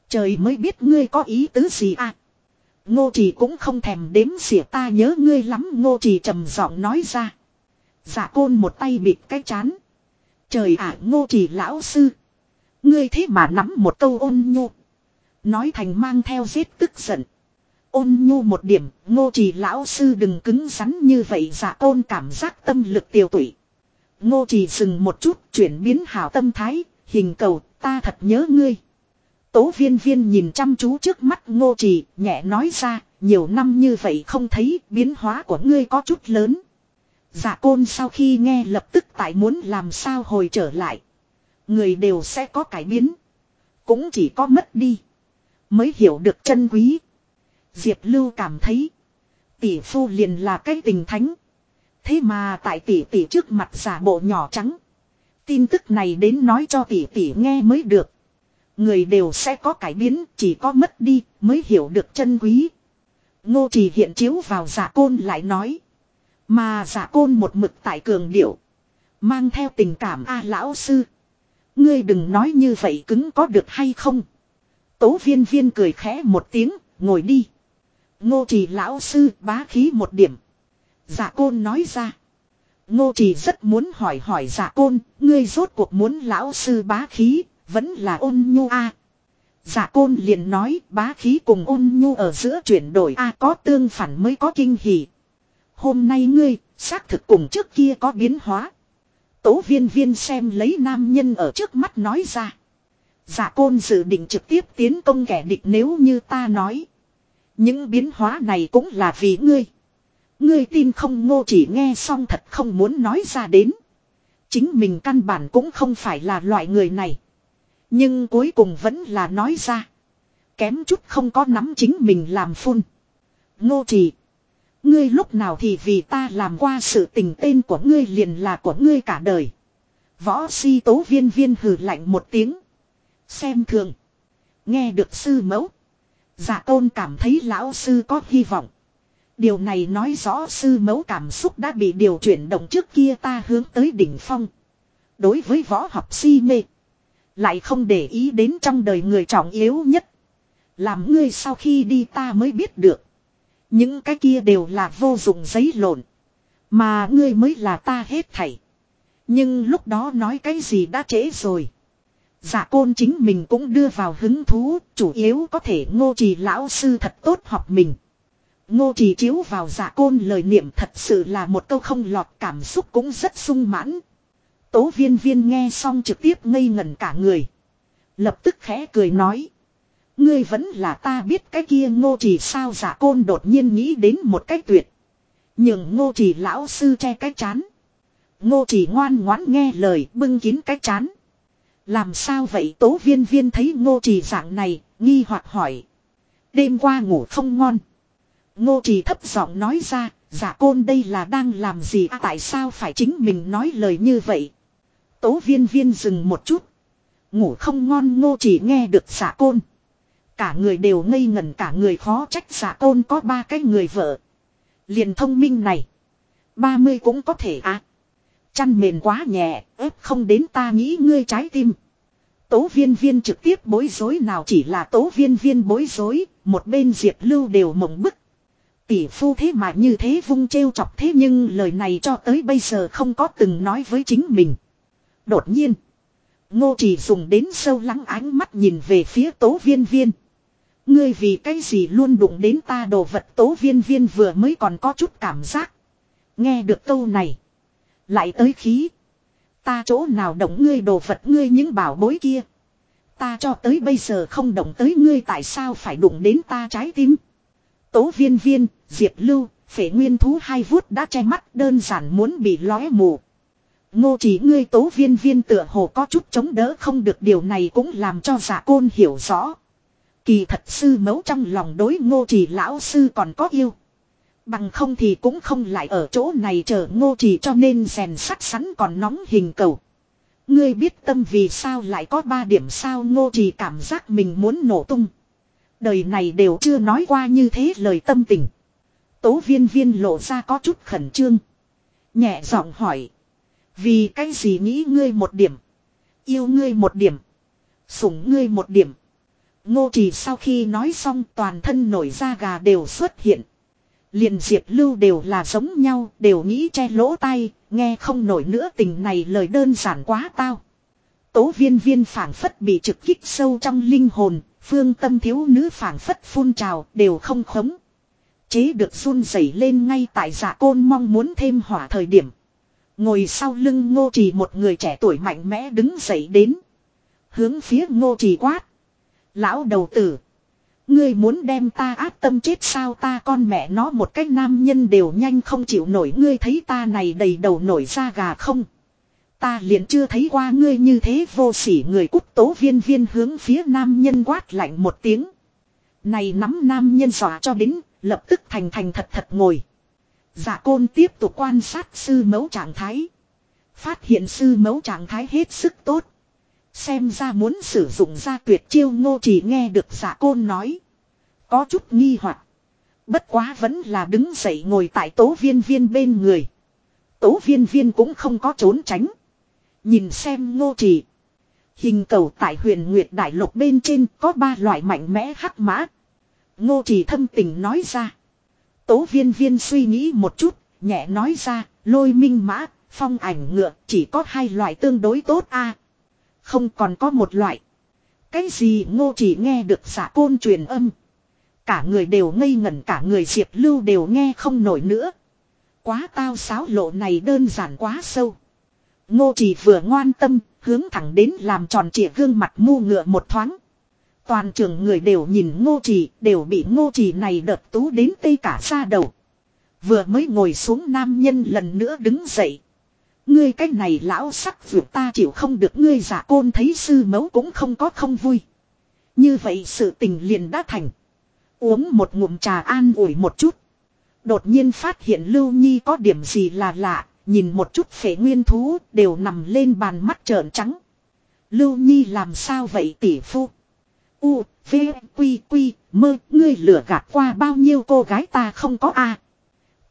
Trời mới biết ngươi có ý tứ gì à. Ngô trì cũng không thèm đếm xỉa ta nhớ ngươi lắm ngô trì trầm giọng nói ra. Giả côn một tay bịt cái chán. Trời ạ ngô trì lão sư. Ngươi thế mà nắm một câu ôn nhu. Nói thành mang theo giết tức giận. Ôn nhu một điểm, ngô trì lão sư đừng cứng rắn như vậy giả côn cảm giác tâm lực tiêu tụy. Ngô trì dừng một chút chuyển biến hảo tâm thái, hình cầu, ta thật nhớ ngươi. Tố viên viên nhìn chăm chú trước mắt ngô trì, nhẹ nói ra, nhiều năm như vậy không thấy biến hóa của ngươi có chút lớn. Giả côn sau khi nghe lập tức tại muốn làm sao hồi trở lại. Người đều sẽ có cải biến. Cũng chỉ có mất đi. Mới hiểu được chân quý. Diệp Lưu cảm thấy. Tỷ phu liền là cái tình thánh. Thế mà tại tỷ tỷ trước mặt giả bộ nhỏ trắng. Tin tức này đến nói cho tỷ tỷ nghe mới được. Người đều sẽ có cải biến, chỉ có mất đi mới hiểu được chân quý. Ngô Trì hiện chiếu vào giả côn lại nói. Mà giả côn một mực tại cường điệu. Mang theo tình cảm a lão sư. Ngươi đừng nói như vậy cứng có được hay không. Tố viên viên cười khẽ một tiếng, ngồi đi. Ngô trì lão sư bá khí một điểm. Dạ côn nói ra. Ngô trì rất muốn hỏi hỏi dạ côn, ngươi rốt cuộc muốn lão sư bá khí, vẫn là ôn nhu a. Dạ côn liền nói bá khí cùng ôn nhu ở giữa chuyển đổi a có tương phản mới có kinh hỉ. Hôm nay ngươi, xác thực cùng trước kia có biến hóa. Tố viên viên xem lấy nam nhân ở trước mắt nói ra. Dạ côn dự định trực tiếp tiến công kẻ địch nếu như ta nói. Những biến hóa này cũng là vì ngươi. Ngươi tin không ngô chỉ nghe xong thật không muốn nói ra đến. Chính mình căn bản cũng không phải là loại người này. Nhưng cuối cùng vẫn là nói ra. Kém chút không có nắm chính mình làm phun. Ngô chỉ. Ngươi lúc nào thì vì ta làm qua sự tình tên của ngươi liền là của ngươi cả đời. Võ si tố viên viên hừ lạnh một tiếng. Xem thường. Nghe được sư mẫu. giả tôn cảm thấy lão sư có hy vọng. Điều này nói rõ sư mẫu cảm xúc đã bị điều chuyển động trước kia ta hướng tới đỉnh phong. Đối với võ học si mê. Lại không để ý đến trong đời người trọng yếu nhất. Làm ngươi sau khi đi ta mới biết được. Những cái kia đều là vô dụng giấy lộn. Mà ngươi mới là ta hết thảy. Nhưng lúc đó nói cái gì đã trễ rồi. Giả côn chính mình cũng đưa vào hứng thú, chủ yếu có thể ngô trì lão sư thật tốt học mình. Ngô trì chiếu vào giả côn lời niệm thật sự là một câu không lọt cảm xúc cũng rất sung mãn. Tố viên viên nghe xong trực tiếp ngây ngẩn cả người. Lập tức khẽ cười nói. Ngươi vẫn là ta biết cái kia ngô trì sao giả côn đột nhiên nghĩ đến một cách tuyệt. Nhưng ngô trì lão sư che cái chán. Ngô trì ngoan ngoãn nghe lời bưng kín cái chán. Làm sao vậy tố viên viên thấy ngô trì dạng này, nghi hoặc hỏi. Đêm qua ngủ không ngon. Ngô trì thấp giọng nói ra, giả côn đây là đang làm gì à, tại sao phải chính mình nói lời như vậy. Tố viên viên dừng một chút. Ngủ không ngon ngô trì nghe được giả côn. Cả người đều ngây ngẩn cả người khó trách giả côn có ba cái người vợ. Liền thông minh này. ba mươi cũng có thể à. Chăn mền quá nhẹ, ép không đến ta nghĩ ngươi trái tim. Tố viên viên trực tiếp bối rối nào chỉ là tố viên viên bối rối, một bên diệp lưu đều mộng bức. Tỷ phu thế mà như thế vung trêu chọc thế nhưng lời này cho tới bây giờ không có từng nói với chính mình. Đột nhiên, ngô chỉ dùng đến sâu lắng ánh mắt nhìn về phía tố viên viên. Ngươi vì cái gì luôn đụng đến ta đồ vật tố viên viên vừa mới còn có chút cảm giác. Nghe được câu này. Lại tới khí. Ta chỗ nào động ngươi đồ vật ngươi những bảo bối kia. Ta cho tới bây giờ không động tới ngươi tại sao phải đụng đến ta trái tim. Tố viên viên, diệp lưu, phể nguyên thú hai vuốt đã che mắt đơn giản muốn bị lóe mù. Ngô chỉ ngươi tố viên viên tựa hồ có chút chống đỡ không được điều này cũng làm cho giả côn hiểu rõ. Kỳ thật sư mẫu trong lòng đối ngô chỉ lão sư còn có yêu. Bằng không thì cũng không lại ở chỗ này chờ ngô chỉ cho nên rèn sắt sắn còn nóng hình cầu. Ngươi biết tâm vì sao lại có ba điểm sao ngô chỉ cảm giác mình muốn nổ tung. Đời này đều chưa nói qua như thế lời tâm tình. Tố viên viên lộ ra có chút khẩn trương. Nhẹ giọng hỏi. Vì cái gì nghĩ ngươi một điểm. Yêu ngươi một điểm. Sủng ngươi một điểm. Ngô chỉ sau khi nói xong toàn thân nổi da gà đều xuất hiện. Liền diệp lưu đều là giống nhau, đều nghĩ che lỗ tay, nghe không nổi nữa tình này lời đơn giản quá tao. Tố viên viên phảng phất bị trực kích sâu trong linh hồn, phương tâm thiếu nữ phảng phất phun trào, đều không khống. Chế được run rẩy lên ngay tại dạ côn mong muốn thêm hỏa thời điểm. Ngồi sau lưng ngô trì một người trẻ tuổi mạnh mẽ đứng dậy đến. Hướng phía ngô trì quát. Lão đầu tử. Ngươi muốn đem ta ác tâm chết sao ta con mẹ nó một cách nam nhân đều nhanh không chịu nổi ngươi thấy ta này đầy đầu nổi da gà không. Ta liền chưa thấy qua ngươi như thế vô sỉ người cút tố viên viên hướng phía nam nhân quát lạnh một tiếng. Này nắm nam nhân dọa cho đến, lập tức thành thành thật thật ngồi. Dạ côn tiếp tục quan sát sư mẫu trạng thái. Phát hiện sư mẫu trạng thái hết sức tốt. Xem ra muốn sử dụng ra tuyệt chiêu ngô chỉ nghe được giả côn nói. Có chút nghi hoặc Bất quá vẫn là đứng dậy ngồi tại tố viên viên bên người. Tố viên viên cũng không có trốn tránh. Nhìn xem ngô trì. Hình cầu tại huyền Nguyệt Đại Lục bên trên có ba loại mạnh mẽ hắc mã. Ngô trì thâm tình nói ra. Tố viên viên suy nghĩ một chút, nhẹ nói ra, lôi minh mã, phong ảnh ngựa, chỉ có hai loại tương đối tốt a Không còn có một loại. Cái gì ngô chỉ nghe được giả côn truyền âm. Cả người đều ngây ngẩn cả người diệp lưu đều nghe không nổi nữa. Quá tao sáo lộ này đơn giản quá sâu. Ngô chỉ vừa ngoan tâm, hướng thẳng đến làm tròn trịa gương mặt mu ngựa một thoáng. Toàn trường người đều nhìn ngô trì, đều bị ngô trì này đợt tú đến tê cả xa đầu. Vừa mới ngồi xuống nam nhân lần nữa đứng dậy. Ngươi cái này lão sắc vượt ta chịu không được ngươi giả côn thấy sư mẫu cũng không có không vui. Như vậy sự tình liền đã thành. Uống một ngụm trà an ủi một chút. Đột nhiên phát hiện Lưu Nhi có điểm gì là lạ, nhìn một chút phế nguyên thú đều nằm lên bàn mắt trợn trắng. Lưu Nhi làm sao vậy tỷ phu? U, V, Quy, Quy, mơ, ngươi lừa gạt qua bao nhiêu cô gái ta không có a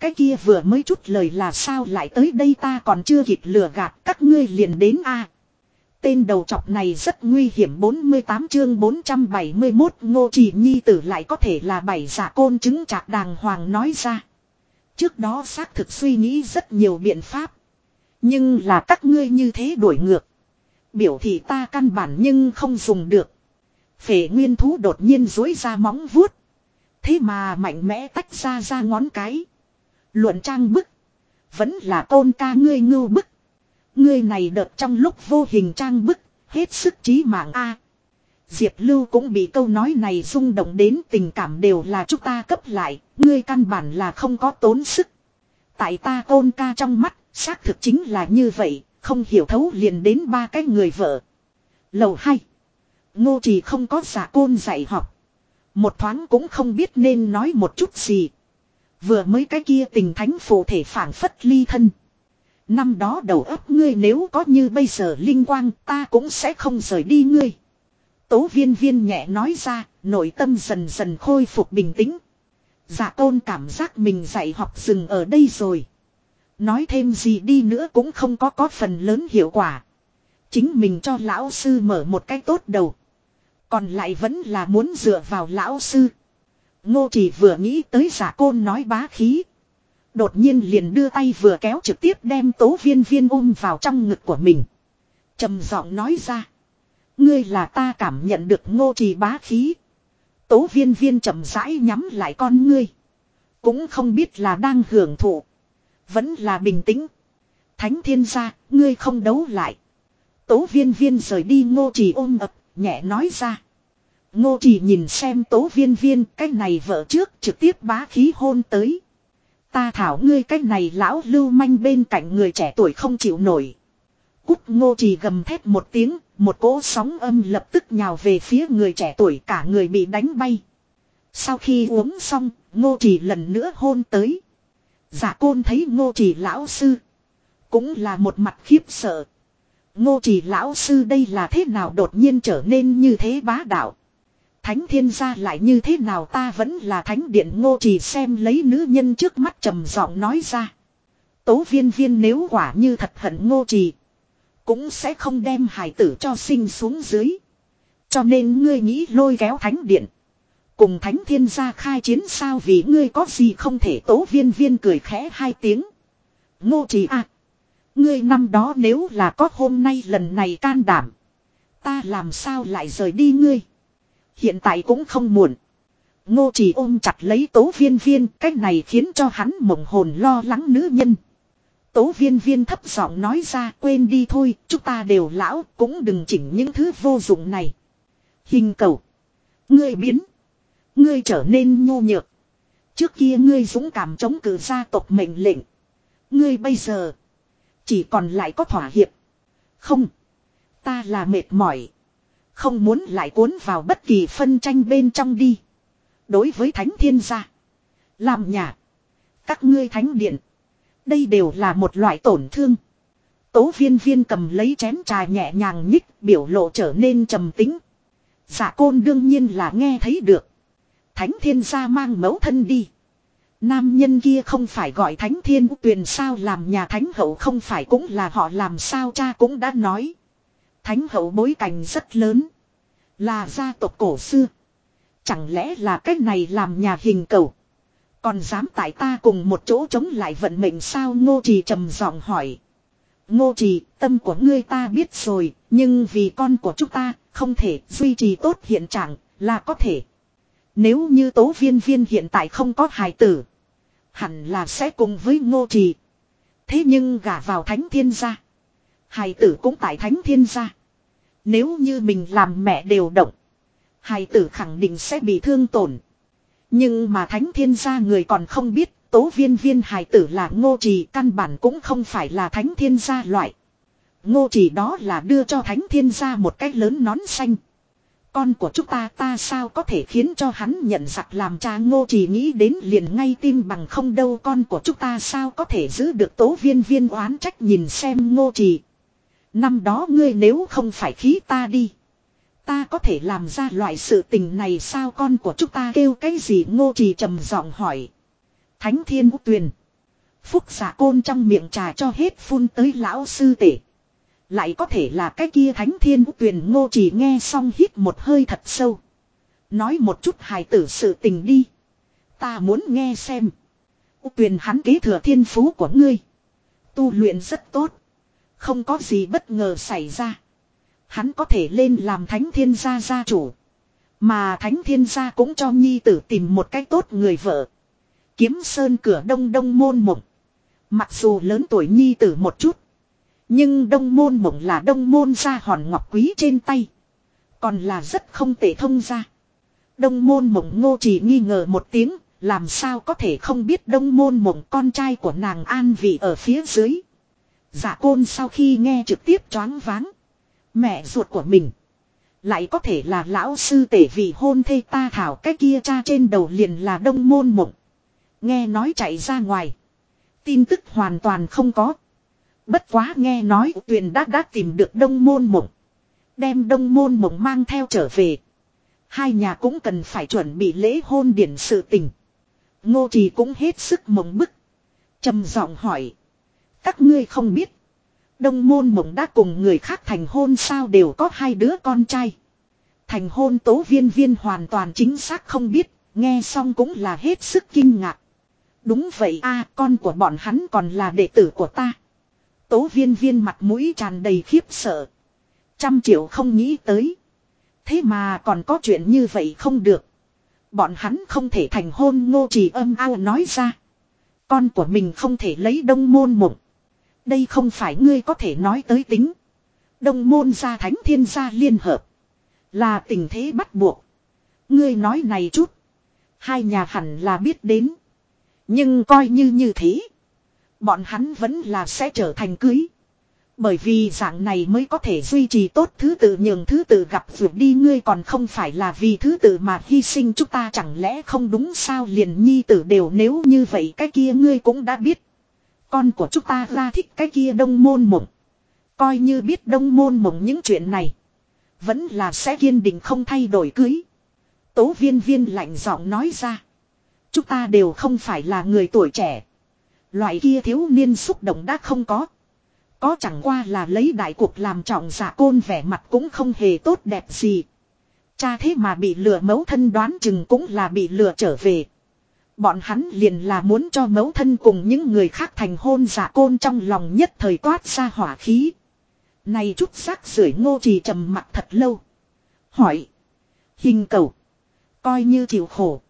Cái kia vừa mới chút lời là sao lại tới đây ta còn chưa kịp lừa gạt các ngươi liền đến a Tên đầu trọc này rất nguy hiểm 48 chương 471 ngô chỉ nhi tử lại có thể là bảy giả côn chứng chạc đàng hoàng nói ra. Trước đó xác thực suy nghĩ rất nhiều biện pháp. Nhưng là các ngươi như thế đuổi ngược. Biểu thị ta căn bản nhưng không dùng được. Phệ nguyên thú đột nhiên dối ra móng vuốt. Thế mà mạnh mẽ tách ra ra ngón cái. Luận trang bức. Vẫn là tôn ca ngươi ngưu bức. Ngươi này đợt trong lúc vô hình trang bức. Hết sức trí mạng A. Diệp Lưu cũng bị câu nói này rung động đến tình cảm đều là chúng ta cấp lại. Ngươi căn bản là không có tốn sức. Tại ta tôn ca trong mắt. Xác thực chính là như vậy. Không hiểu thấu liền đến ba cái người vợ. Lầu hai. Ngô trì không có giả côn dạy học. Một thoáng cũng không biết nên nói một chút gì. Vừa mới cái kia tình thánh phù thể phản phất ly thân. Năm đó đầu óc ngươi nếu có như bây giờ linh quang, ta cũng sẽ không rời đi ngươi. Tố viên viên nhẹ nói ra, nội tâm dần dần khôi phục bình tĩnh. Giả tôn cảm giác mình dạy học dừng ở đây rồi. Nói thêm gì đi nữa cũng không có có phần lớn hiệu quả. Chính mình cho lão sư mở một cái tốt đầu. Còn lại vẫn là muốn dựa vào lão sư. Ngô chỉ vừa nghĩ tới giả côn nói bá khí. Đột nhiên liền đưa tay vừa kéo trực tiếp đem tố viên viên ôm vào trong ngực của mình. trầm giọng nói ra. Ngươi là ta cảm nhận được ngô trì bá khí. Tố viên viên chậm rãi nhắm lại con ngươi. Cũng không biết là đang hưởng thụ. Vẫn là bình tĩnh. Thánh thiên gia, ngươi không đấu lại. Tố viên viên rời đi ngô trì ôm ập, nhẹ nói ra. Ngô trì nhìn xem tố viên viên cái này vợ trước trực tiếp bá khí hôn tới. Ta thảo ngươi cái này lão lưu manh bên cạnh người trẻ tuổi không chịu nổi. Cúc ngô trì gầm thét một tiếng, một cỗ sóng âm lập tức nhào về phía người trẻ tuổi cả người bị đánh bay. Sau khi uống xong, ngô chỉ lần nữa hôn tới. Giả côn thấy ngô chỉ lão sư. Cũng là một mặt khiếp sợ. Ngô chỉ lão sư đây là thế nào đột nhiên trở nên như thế bá đạo. Thánh thiên gia lại như thế nào ta vẫn là thánh điện ngô chỉ xem lấy nữ nhân trước mắt trầm giọng nói ra. Tố viên viên nếu quả như thật hận ngô trì. Cũng sẽ không đem hải tử cho sinh xuống dưới. Cho nên ngươi nghĩ lôi kéo thánh điện. Cùng thánh thiên gia khai chiến sao vì ngươi có gì không thể tố viên viên cười khẽ hai tiếng. Ngô trì à. Ngươi năm đó nếu là có hôm nay lần này can đảm. Ta làm sao lại rời đi ngươi. Hiện tại cũng không muộn. Ngô trì ôm chặt lấy tố viên viên, cách này khiến cho hắn mộng hồn lo lắng nữ nhân. Tố viên viên thấp giọng nói ra quên đi thôi, chúng ta đều lão, cũng đừng chỉnh những thứ vô dụng này. Hình cầu. Ngươi biến. Ngươi trở nên nhu nhược. Trước kia ngươi dũng cảm chống cử gia tộc mệnh lệnh. Ngươi bây giờ. Chỉ còn lại có thỏa hiệp. Không. Ta là mệt mỏi. Không muốn lại cuốn vào bất kỳ phân tranh bên trong đi. Đối với thánh thiên gia. Làm nhà. Các ngươi thánh điện. Đây đều là một loại tổn thương. Tố viên viên cầm lấy chén trà nhẹ nhàng nhích, biểu lộ trở nên trầm tính. Dạ côn đương nhiên là nghe thấy được. Thánh thiên gia mang mẫu thân đi. Nam nhân kia không phải gọi thánh thiên, tuyền sao làm nhà thánh hậu không phải cũng là họ làm sao cha cũng đã nói. Thánh hậu bối cảnh rất lớn. Là gia tộc cổ xưa. Chẳng lẽ là cách này làm nhà hình cầu. Còn dám tại ta cùng một chỗ chống lại vận mệnh sao ngô trì trầm giọng hỏi. Ngô trì, tâm của ngươi ta biết rồi, nhưng vì con của chúng ta, không thể duy trì tốt hiện trạng là có thể. Nếu như tố viên viên hiện tại không có hài tử. Hẳn là sẽ cùng với ngô trì. Thế nhưng gả vào thánh thiên gia. Hài tử cũng tại thánh thiên gia. Nếu như mình làm mẹ đều động. Hài tử khẳng định sẽ bị thương tổn. Nhưng mà thánh thiên gia người còn không biết, tố viên viên hài tử là ngô trì, căn bản cũng không phải là thánh thiên gia loại. Ngô trì đó là đưa cho thánh thiên gia một cái lớn nón xanh. Con của chúng ta ta sao có thể khiến cho hắn nhận giặc làm cha ngô trì nghĩ đến liền ngay tim bằng không đâu con của chúng ta sao có thể giữ được tố viên viên oán trách nhìn xem ngô trì. Năm đó ngươi nếu không phải khí ta đi. Ta có thể làm ra loại sự tình này sao con của chúng ta kêu cái gì ngô trì trầm giọng hỏi. Thánh thiên ú tuyền. Phúc giả côn trong miệng trà cho hết phun tới lão sư tể. Lại có thể là cái kia thánh thiên ú tuyền ngô trì nghe xong hít một hơi thật sâu. Nói một chút hài tử sự tình đi. Ta muốn nghe xem. Ú tuyền hắn kế thừa thiên phú của ngươi. Tu luyện rất tốt. Không có gì bất ngờ xảy ra. Hắn có thể lên làm thánh thiên gia gia chủ. Mà thánh thiên gia cũng cho nhi tử tìm một cách tốt người vợ. Kiếm sơn cửa đông đông môn mộng. Mặc dù lớn tuổi nhi tử một chút. Nhưng đông môn mộng là đông môn gia hòn ngọc quý trên tay. Còn là rất không tệ thông ra. Đông môn mộng ngô chỉ nghi ngờ một tiếng. Làm sao có thể không biết đông môn mộng con trai của nàng an vị ở phía dưới. Giả côn sau khi nghe trực tiếp choáng váng. Mẹ ruột của mình. Lại có thể là lão sư tể vì hôn thê ta thảo cái kia cha trên đầu liền là đông môn mộng. Nghe nói chạy ra ngoài. Tin tức hoàn toàn không có. Bất quá nghe nói tuyền đã đã tìm được đông môn mộng. Đem đông môn mộng mang theo trở về. Hai nhà cũng cần phải chuẩn bị lễ hôn điển sự tình. Ngô trì cũng hết sức mộng bức. trầm giọng hỏi. Các ngươi không biết. Đông môn mộng đã cùng người khác thành hôn sao đều có hai đứa con trai. Thành hôn tố viên viên hoàn toàn chính xác không biết, nghe xong cũng là hết sức kinh ngạc. Đúng vậy a con của bọn hắn còn là đệ tử của ta. Tố viên viên mặt mũi tràn đầy khiếp sợ. Trăm triệu không nghĩ tới. Thế mà còn có chuyện như vậy không được. Bọn hắn không thể thành hôn ngô trì âm ao nói ra. Con của mình không thể lấy đông môn mộng. Đây không phải ngươi có thể nói tới tính. Đông môn gia thánh thiên gia liên hợp. Là tình thế bắt buộc. Ngươi nói này chút. Hai nhà hẳn là biết đến. Nhưng coi như như thế. Bọn hắn vẫn là sẽ trở thành cưới. Bởi vì dạng này mới có thể duy trì tốt thứ tự nhường thứ tự gặp vượt đi ngươi còn không phải là vì thứ tự mà hy sinh chúng ta chẳng lẽ không đúng sao liền nhi tử đều nếu như vậy, cái kia ngươi cũng đã biết. Con của chúng ta ra thích cái kia đông môn mộng. Coi như biết đông môn mộng những chuyện này. Vẫn là sẽ kiên định không thay đổi cưới. Tố viên viên lạnh giọng nói ra. Chúng ta đều không phải là người tuổi trẻ. Loại kia thiếu niên xúc động đã không có. Có chẳng qua là lấy đại cuộc làm trọng giả côn vẻ mặt cũng không hề tốt đẹp gì. Cha thế mà bị lừa mấu thân đoán chừng cũng là bị lừa trở về. Bọn hắn liền là muốn cho mẫu thân cùng những người khác thành hôn giả côn trong lòng nhất thời toát ra hỏa khí. Này chút xác sưởi ngô trì trầm mặt thật lâu. Hỏi. Hình cầu. Coi như chịu khổ.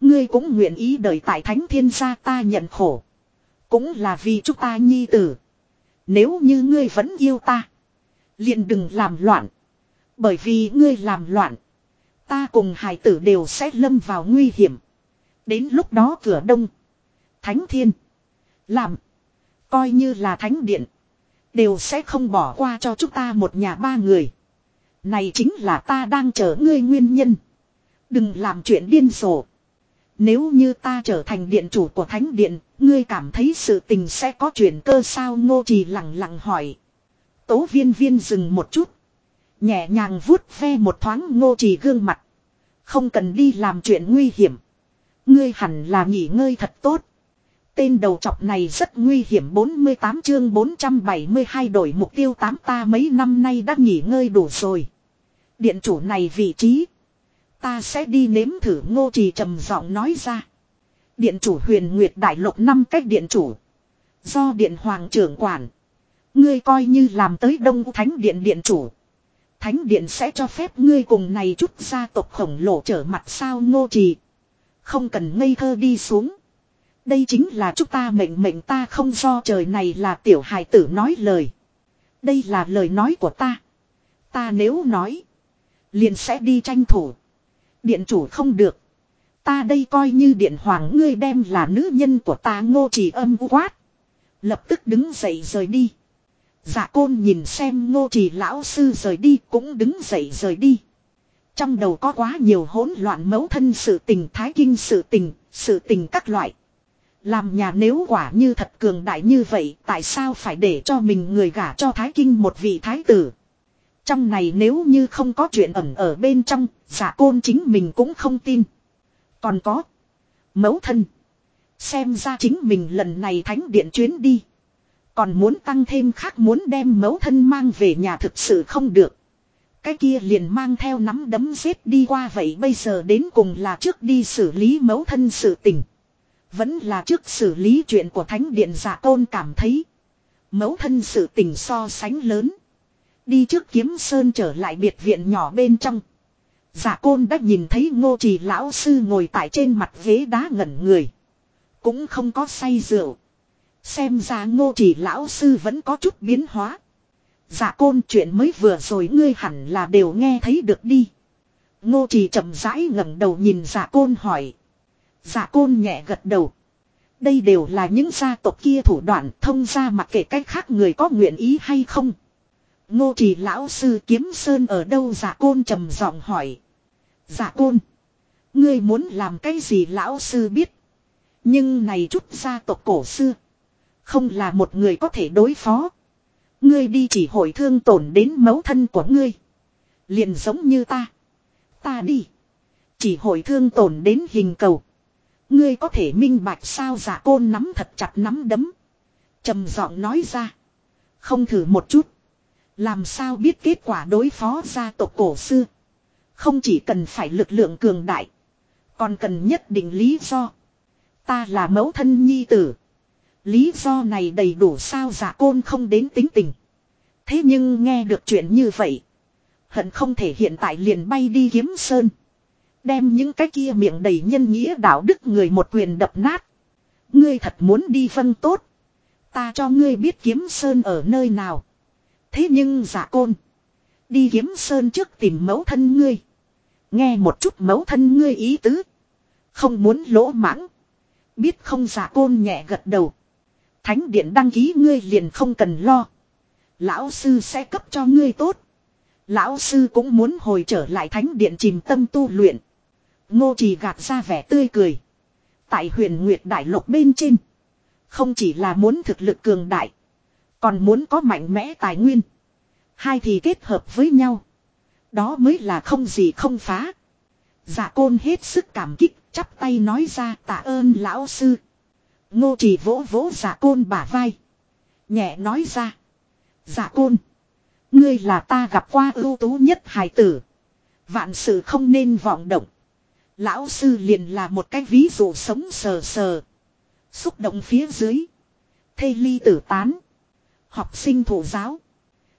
Ngươi cũng nguyện ý đợi tại thánh thiên gia ta nhận khổ. Cũng là vì chúng ta nhi tử. Nếu như ngươi vẫn yêu ta. liền đừng làm loạn. Bởi vì ngươi làm loạn. Ta cùng hải tử đều sẽ lâm vào nguy hiểm. Đến lúc đó cửa đông. Thánh thiên. Làm. Coi như là thánh điện. Đều sẽ không bỏ qua cho chúng ta một nhà ba người. Này chính là ta đang chờ ngươi nguyên nhân. Đừng làm chuyện điên rồ. Nếu như ta trở thành điện chủ của thánh điện, ngươi cảm thấy sự tình sẽ có chuyện cơ sao ngô trì lặng lặng hỏi. Tố viên viên dừng một chút. Nhẹ nhàng vuốt ve một thoáng ngô trì gương mặt. Không cần đi làm chuyện nguy hiểm. Ngươi hẳn là nghỉ ngơi thật tốt. Tên đầu chọc này rất nguy hiểm 48 chương 472 đổi mục tiêu tám ta mấy năm nay đã nghỉ ngơi đủ rồi. Điện chủ này vị trí. Ta sẽ đi nếm thử ngô trì trầm giọng nói ra. Điện chủ huyền nguyệt đại lục năm cách điện chủ. Do điện hoàng trưởng quản. Ngươi coi như làm tới đông thánh điện điện chủ. Thánh điện sẽ cho phép ngươi cùng này chút gia tộc khổng lồ trở mặt sao, ngô trì. Không cần ngây thơ đi xuống. Đây chính là chúng ta mệnh mệnh ta không do trời này là tiểu hài tử nói lời. Đây là lời nói của ta. Ta nếu nói. Liền sẽ đi tranh thủ. Điện chủ không được. Ta đây coi như điện hoàng ngươi đem là nữ nhân của ta ngô chỉ âm quát. Lập tức đứng dậy rời đi. Dạ côn nhìn xem ngô trì lão sư rời đi cũng đứng dậy rời đi. Trong đầu có quá nhiều hỗn loạn mẫu thân sự tình thái kinh sự tình, sự tình các loại. Làm nhà nếu quả như thật cường đại như vậy tại sao phải để cho mình người gả cho thái kinh một vị thái tử. Trong này nếu như không có chuyện ẩn ở bên trong, giả côn chính mình cũng không tin. Còn có. Mẫu thân. Xem ra chính mình lần này thánh điện chuyến đi. Còn muốn tăng thêm khác muốn đem mẫu thân mang về nhà thực sự không được. Cái kia liền mang theo nắm đấm giết đi qua vậy bây giờ đến cùng là trước đi xử lý mẫu thân sự tình. Vẫn là trước xử lý chuyện của thánh điện giả tôn cảm thấy. Mẫu thân sự tình so sánh lớn. Đi trước kiếm sơn trở lại biệt viện nhỏ bên trong. Giả côn đã nhìn thấy ngô trì lão sư ngồi tại trên mặt ghế đá ngẩn người. Cũng không có say rượu. Xem ra ngô trì lão sư vẫn có chút biến hóa dạ côn chuyện mới vừa rồi ngươi hẳn là đều nghe thấy được đi. Ngô trì chậm rãi ngẩng đầu nhìn dạ côn hỏi. Dạ côn nhẹ gật đầu. Đây đều là những gia tộc kia thủ đoạn, thông ra mặc kệ cách khác người có nguyện ý hay không. Ngô trì lão sư kiếm sơn ở đâu giả côn trầm giọng hỏi. Giả côn. Ngươi muốn làm cái gì lão sư biết. Nhưng này chút gia tộc cổ xưa. Không là một người có thể đối phó. Ngươi đi chỉ hội thương tổn đến mấu thân của ngươi. Liền giống như ta. Ta đi. Chỉ hội thương tổn đến hình cầu. Ngươi có thể minh bạch sao giả côn nắm thật chặt nắm đấm. trầm giọng nói ra. Không thử một chút. Làm sao biết kết quả đối phó gia tộc cổ xưa. Không chỉ cần phải lực lượng cường đại. Còn cần nhất định lý do. Ta là mẫu thân nhi tử. Lý do này đầy đủ sao giả côn không đến tính tình. Thế nhưng nghe được chuyện như vậy. Hận không thể hiện tại liền bay đi kiếm sơn. Đem những cái kia miệng đầy nhân nghĩa đạo đức người một quyền đập nát. Ngươi thật muốn đi phân tốt. Ta cho ngươi biết kiếm sơn ở nơi nào. Thế nhưng giả côn. Đi kiếm sơn trước tìm mẫu thân ngươi. Nghe một chút mẫu thân ngươi ý tứ. Không muốn lỗ mãng. Biết không giả côn nhẹ gật đầu. Thánh điện đăng ký ngươi liền không cần lo. Lão sư sẽ cấp cho ngươi tốt. Lão sư cũng muốn hồi trở lại thánh điện chìm tâm tu luyện. Ngô trì gạt ra vẻ tươi cười. Tại huyền Nguyệt Đại Lục bên trên. Không chỉ là muốn thực lực cường đại. Còn muốn có mạnh mẽ tài nguyên. Hai thì kết hợp với nhau. Đó mới là không gì không phá. giả côn hết sức cảm kích, chắp tay nói ra tạ ơn lão sư. Ngô chỉ vỗ vỗ dạ côn bả vai. Nhẹ nói ra. Dạ côn. Ngươi là ta gặp qua ưu tú nhất hài tử. Vạn sự không nên vọng động. Lão sư liền là một cái ví dụ sống sờ sờ. Xúc động phía dưới. Thê ly tử tán. Học sinh thủ giáo.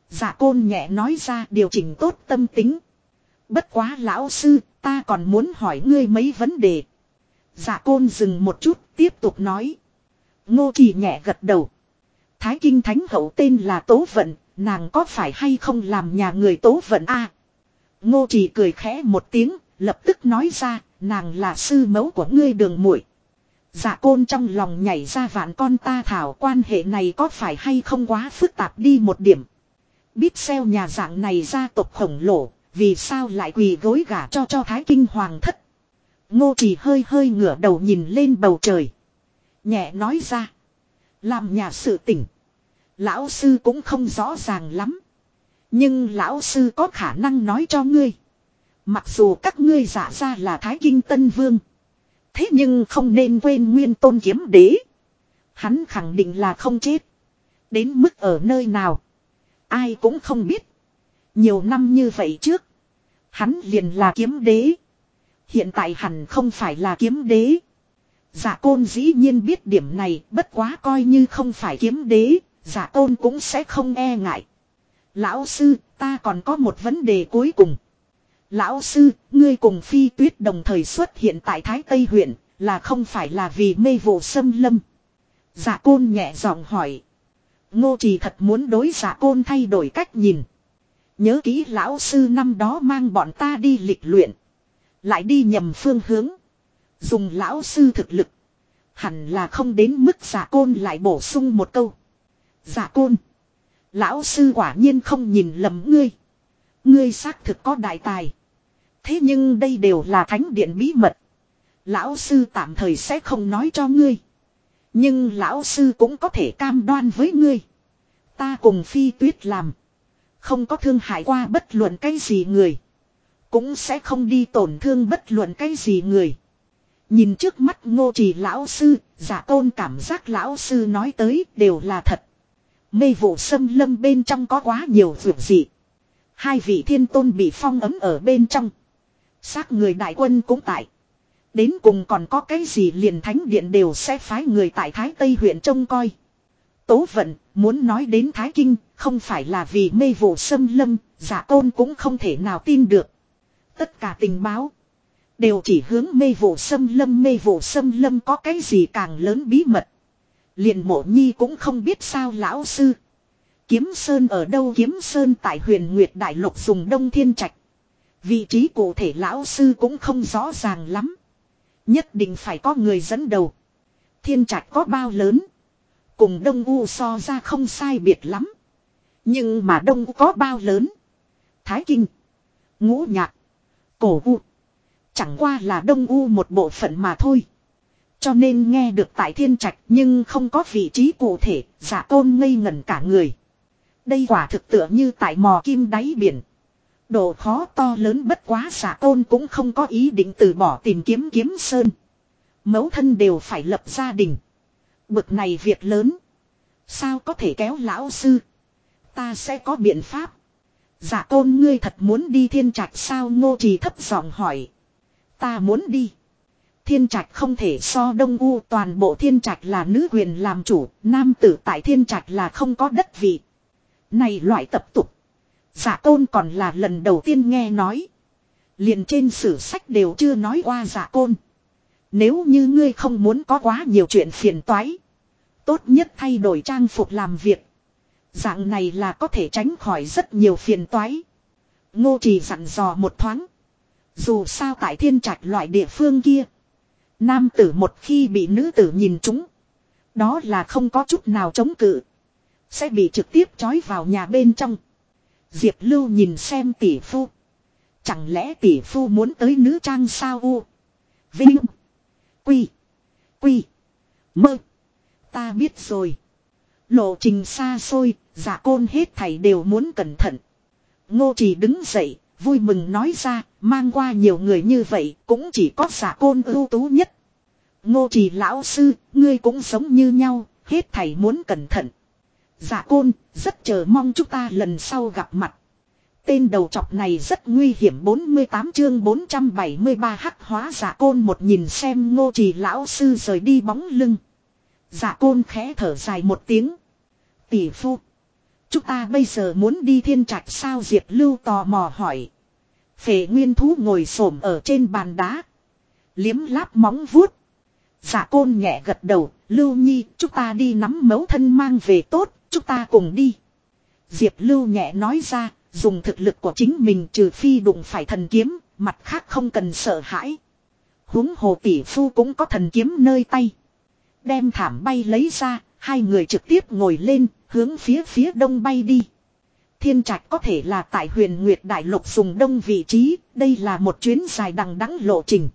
Dạ côn nhẹ nói ra điều chỉnh tốt tâm tính. Bất quá lão sư, ta còn muốn hỏi ngươi mấy vấn đề. Dạ côn dừng một chút, tiếp tục nói. Ngô Kỳ nhẹ gật đầu. Thái kinh thánh hậu tên là Tố Vận, nàng có phải hay không làm nhà người Tố Vận a? ngô chỉ cười khẽ một tiếng, lập tức nói ra, nàng là sư mẫu của ngươi đường muội. Dạ côn trong lòng nhảy ra vạn con ta thảo quan hệ này có phải hay không quá phức tạp đi một điểm. Biết xeo nhà dạng này gia tộc khổng lồ, vì sao lại quỳ gối gả cho cho thái kinh hoàng thất. Ngô trì hơi hơi ngửa đầu nhìn lên bầu trời. Nhẹ nói ra. Làm nhà sự tỉnh. Lão sư cũng không rõ ràng lắm. Nhưng lão sư có khả năng nói cho ngươi. Mặc dù các ngươi giả ra là Thái Kinh Tân Vương. Thế nhưng không nên quên nguyên tôn kiếm đế. Hắn khẳng định là không chết. Đến mức ở nơi nào. Ai cũng không biết. Nhiều năm như vậy trước. Hắn liền là kiếm đế. Hiện tại hẳn không phải là kiếm đế. Giả côn dĩ nhiên biết điểm này bất quá coi như không phải kiếm đế. Giả côn cũng sẽ không e ngại. Lão sư ta còn có một vấn đề cuối cùng. Lão sư, ngươi cùng phi tuyết đồng thời xuất hiện tại Thái Tây huyện, là không phải là vì mê vụ xâm lâm. Giả côn nhẹ giọng hỏi. Ngô trì thật muốn đối giả côn thay đổi cách nhìn. Nhớ kỹ lão sư năm đó mang bọn ta đi lịch luyện. Lại đi nhầm phương hướng. Dùng lão sư thực lực. Hẳn là không đến mức giả côn lại bổ sung một câu. Giả côn. Lão sư quả nhiên không nhìn lầm ngươi. Ngươi xác thực có đại tài. Thế nhưng đây đều là thánh điện bí mật. Lão sư tạm thời sẽ không nói cho ngươi. Nhưng lão sư cũng có thể cam đoan với ngươi. Ta cùng phi tuyết làm. Không có thương hại qua bất luận cái gì người. Cũng sẽ không đi tổn thương bất luận cái gì người. Nhìn trước mắt ngô trì lão sư, giả tôn cảm giác lão sư nói tới đều là thật. Mê vụ xâm lâm bên trong có quá nhiều vượt dị. Hai vị thiên tôn bị phong ấm ở bên trong. Xác người đại quân cũng tại. Đến cùng còn có cái gì liền thánh điện đều sẽ phái người tại Thái Tây huyện trông coi. Tố vận, muốn nói đến Thái Kinh, không phải là vì mê vụ xâm lâm, giả tôn cũng không thể nào tin được. Tất cả tình báo, đều chỉ hướng mê vụ xâm lâm mê vụ xâm lâm có cái gì càng lớn bí mật. Liền mộ nhi cũng không biết sao lão sư. Kiếm Sơn ở đâu Kiếm Sơn tại huyền Nguyệt Đại Lục dùng Đông Thiên Trạch. Vị trí cụ thể lão sư cũng không rõ ràng lắm. Nhất định phải có người dẫn đầu. Thiên Trạch có bao lớn. Cùng Đông U so ra không sai biệt lắm. Nhưng mà Đông U có bao lớn. Thái Kinh. Ngũ Nhạc. Cổ U. Chẳng qua là Đông U một bộ phận mà thôi. Cho nên nghe được tại thiên trạch nhưng không có vị trí cụ thể, giả tôn ngây ngẩn cả người. Đây quả thực tựa như tại mò kim đáy biển. Độ khó to lớn bất quá giả tôn cũng không có ý định từ bỏ tìm kiếm kiếm sơn. Mẫu thân đều phải lập gia đình. Bực này việc lớn. Sao có thể kéo lão sư? Ta sẽ có biện pháp. Giả tôn ngươi thật muốn đi thiên trạch sao ngô trì thấp giọng hỏi. Ta muốn đi. Thiên trạch không thể so đông u toàn bộ thiên trạch là nữ quyền làm chủ, nam tử tại thiên trạch là không có đất vị. Này loại tập tục. Giả tôn còn là lần đầu tiên nghe nói. Liền trên sử sách đều chưa nói qua dạ giả côn. Nếu như ngươi không muốn có quá nhiều chuyện phiền toái. Tốt nhất thay đổi trang phục làm việc. Dạng này là có thể tránh khỏi rất nhiều phiền toái. Ngô trì dặn dò một thoáng. Dù sao tại thiên trạch loại địa phương kia. Nam tử một khi bị nữ tử nhìn chúng. Đó là không có chút nào chống cự. Sẽ bị trực tiếp trói vào nhà bên trong. Diệp Lưu nhìn xem tỷ phu. Chẳng lẽ tỷ phu muốn tới nữ trang sao u? Vinh. Quy. Quy. Mơ. Ta biết rồi. Lộ trình xa xôi, giả côn hết thảy đều muốn cẩn thận. Ngô trì đứng dậy, vui mừng nói ra, mang qua nhiều người như vậy, cũng chỉ có giả côn ưu tú nhất. Ngô trì lão sư, ngươi cũng sống như nhau, hết thảy muốn cẩn thận. Giả côn, rất chờ mong chúng ta lần sau gặp mặt. Tên đầu chọc này rất nguy hiểm 48 chương 473 hắc hóa giả côn một nhìn xem ngô trì lão sư rời đi bóng lưng dạ côn khẽ thở dài một tiếng. Tỷ phu. Chúng ta bây giờ muốn đi thiên trạch sao Diệp Lưu tò mò hỏi. Phệ nguyên thú ngồi xổm ở trên bàn đá. Liếm láp móng vuốt. dạ côn nhẹ gật đầu. Lưu Nhi, chúng ta đi nắm mấu thân mang về tốt. Chúng ta cùng đi. Diệp Lưu nhẹ nói ra. Dùng thực lực của chính mình trừ phi đụng phải thần kiếm. Mặt khác không cần sợ hãi. huống hồ tỷ phu cũng có thần kiếm nơi tay. Đem thảm bay lấy ra. Hai người trực tiếp ngồi lên. Hướng phía phía đông bay đi. Thiên trạch có thể là tại huyền Nguyệt Đại Lục dùng đông vị trí, đây là một chuyến dài đằng đẵng lộ trình.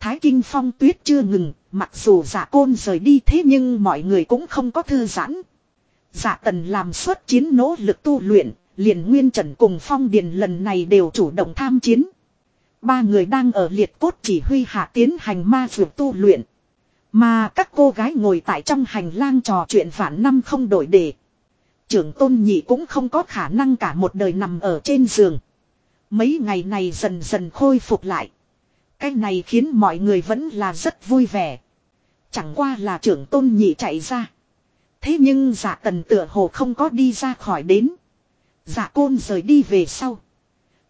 Thái Kinh phong tuyết chưa ngừng, mặc dù giả côn rời đi thế nhưng mọi người cũng không có thư giãn. Giả tần làm suốt chiến nỗ lực tu luyện, liền nguyên trần cùng phong điền lần này đều chủ động tham chiến. Ba người đang ở liệt cốt chỉ huy hạ tiến hành ma dược tu luyện. Mà các cô gái ngồi tại trong hành lang trò chuyện phản năm không đổi đề. Trưởng tôn nhị cũng không có khả năng cả một đời nằm ở trên giường. Mấy ngày này dần dần khôi phục lại. Cái này khiến mọi người vẫn là rất vui vẻ. Chẳng qua là trưởng tôn nhị chạy ra. Thế nhưng giả tần tựa hồ không có đi ra khỏi đến. Giả côn rời đi về sau.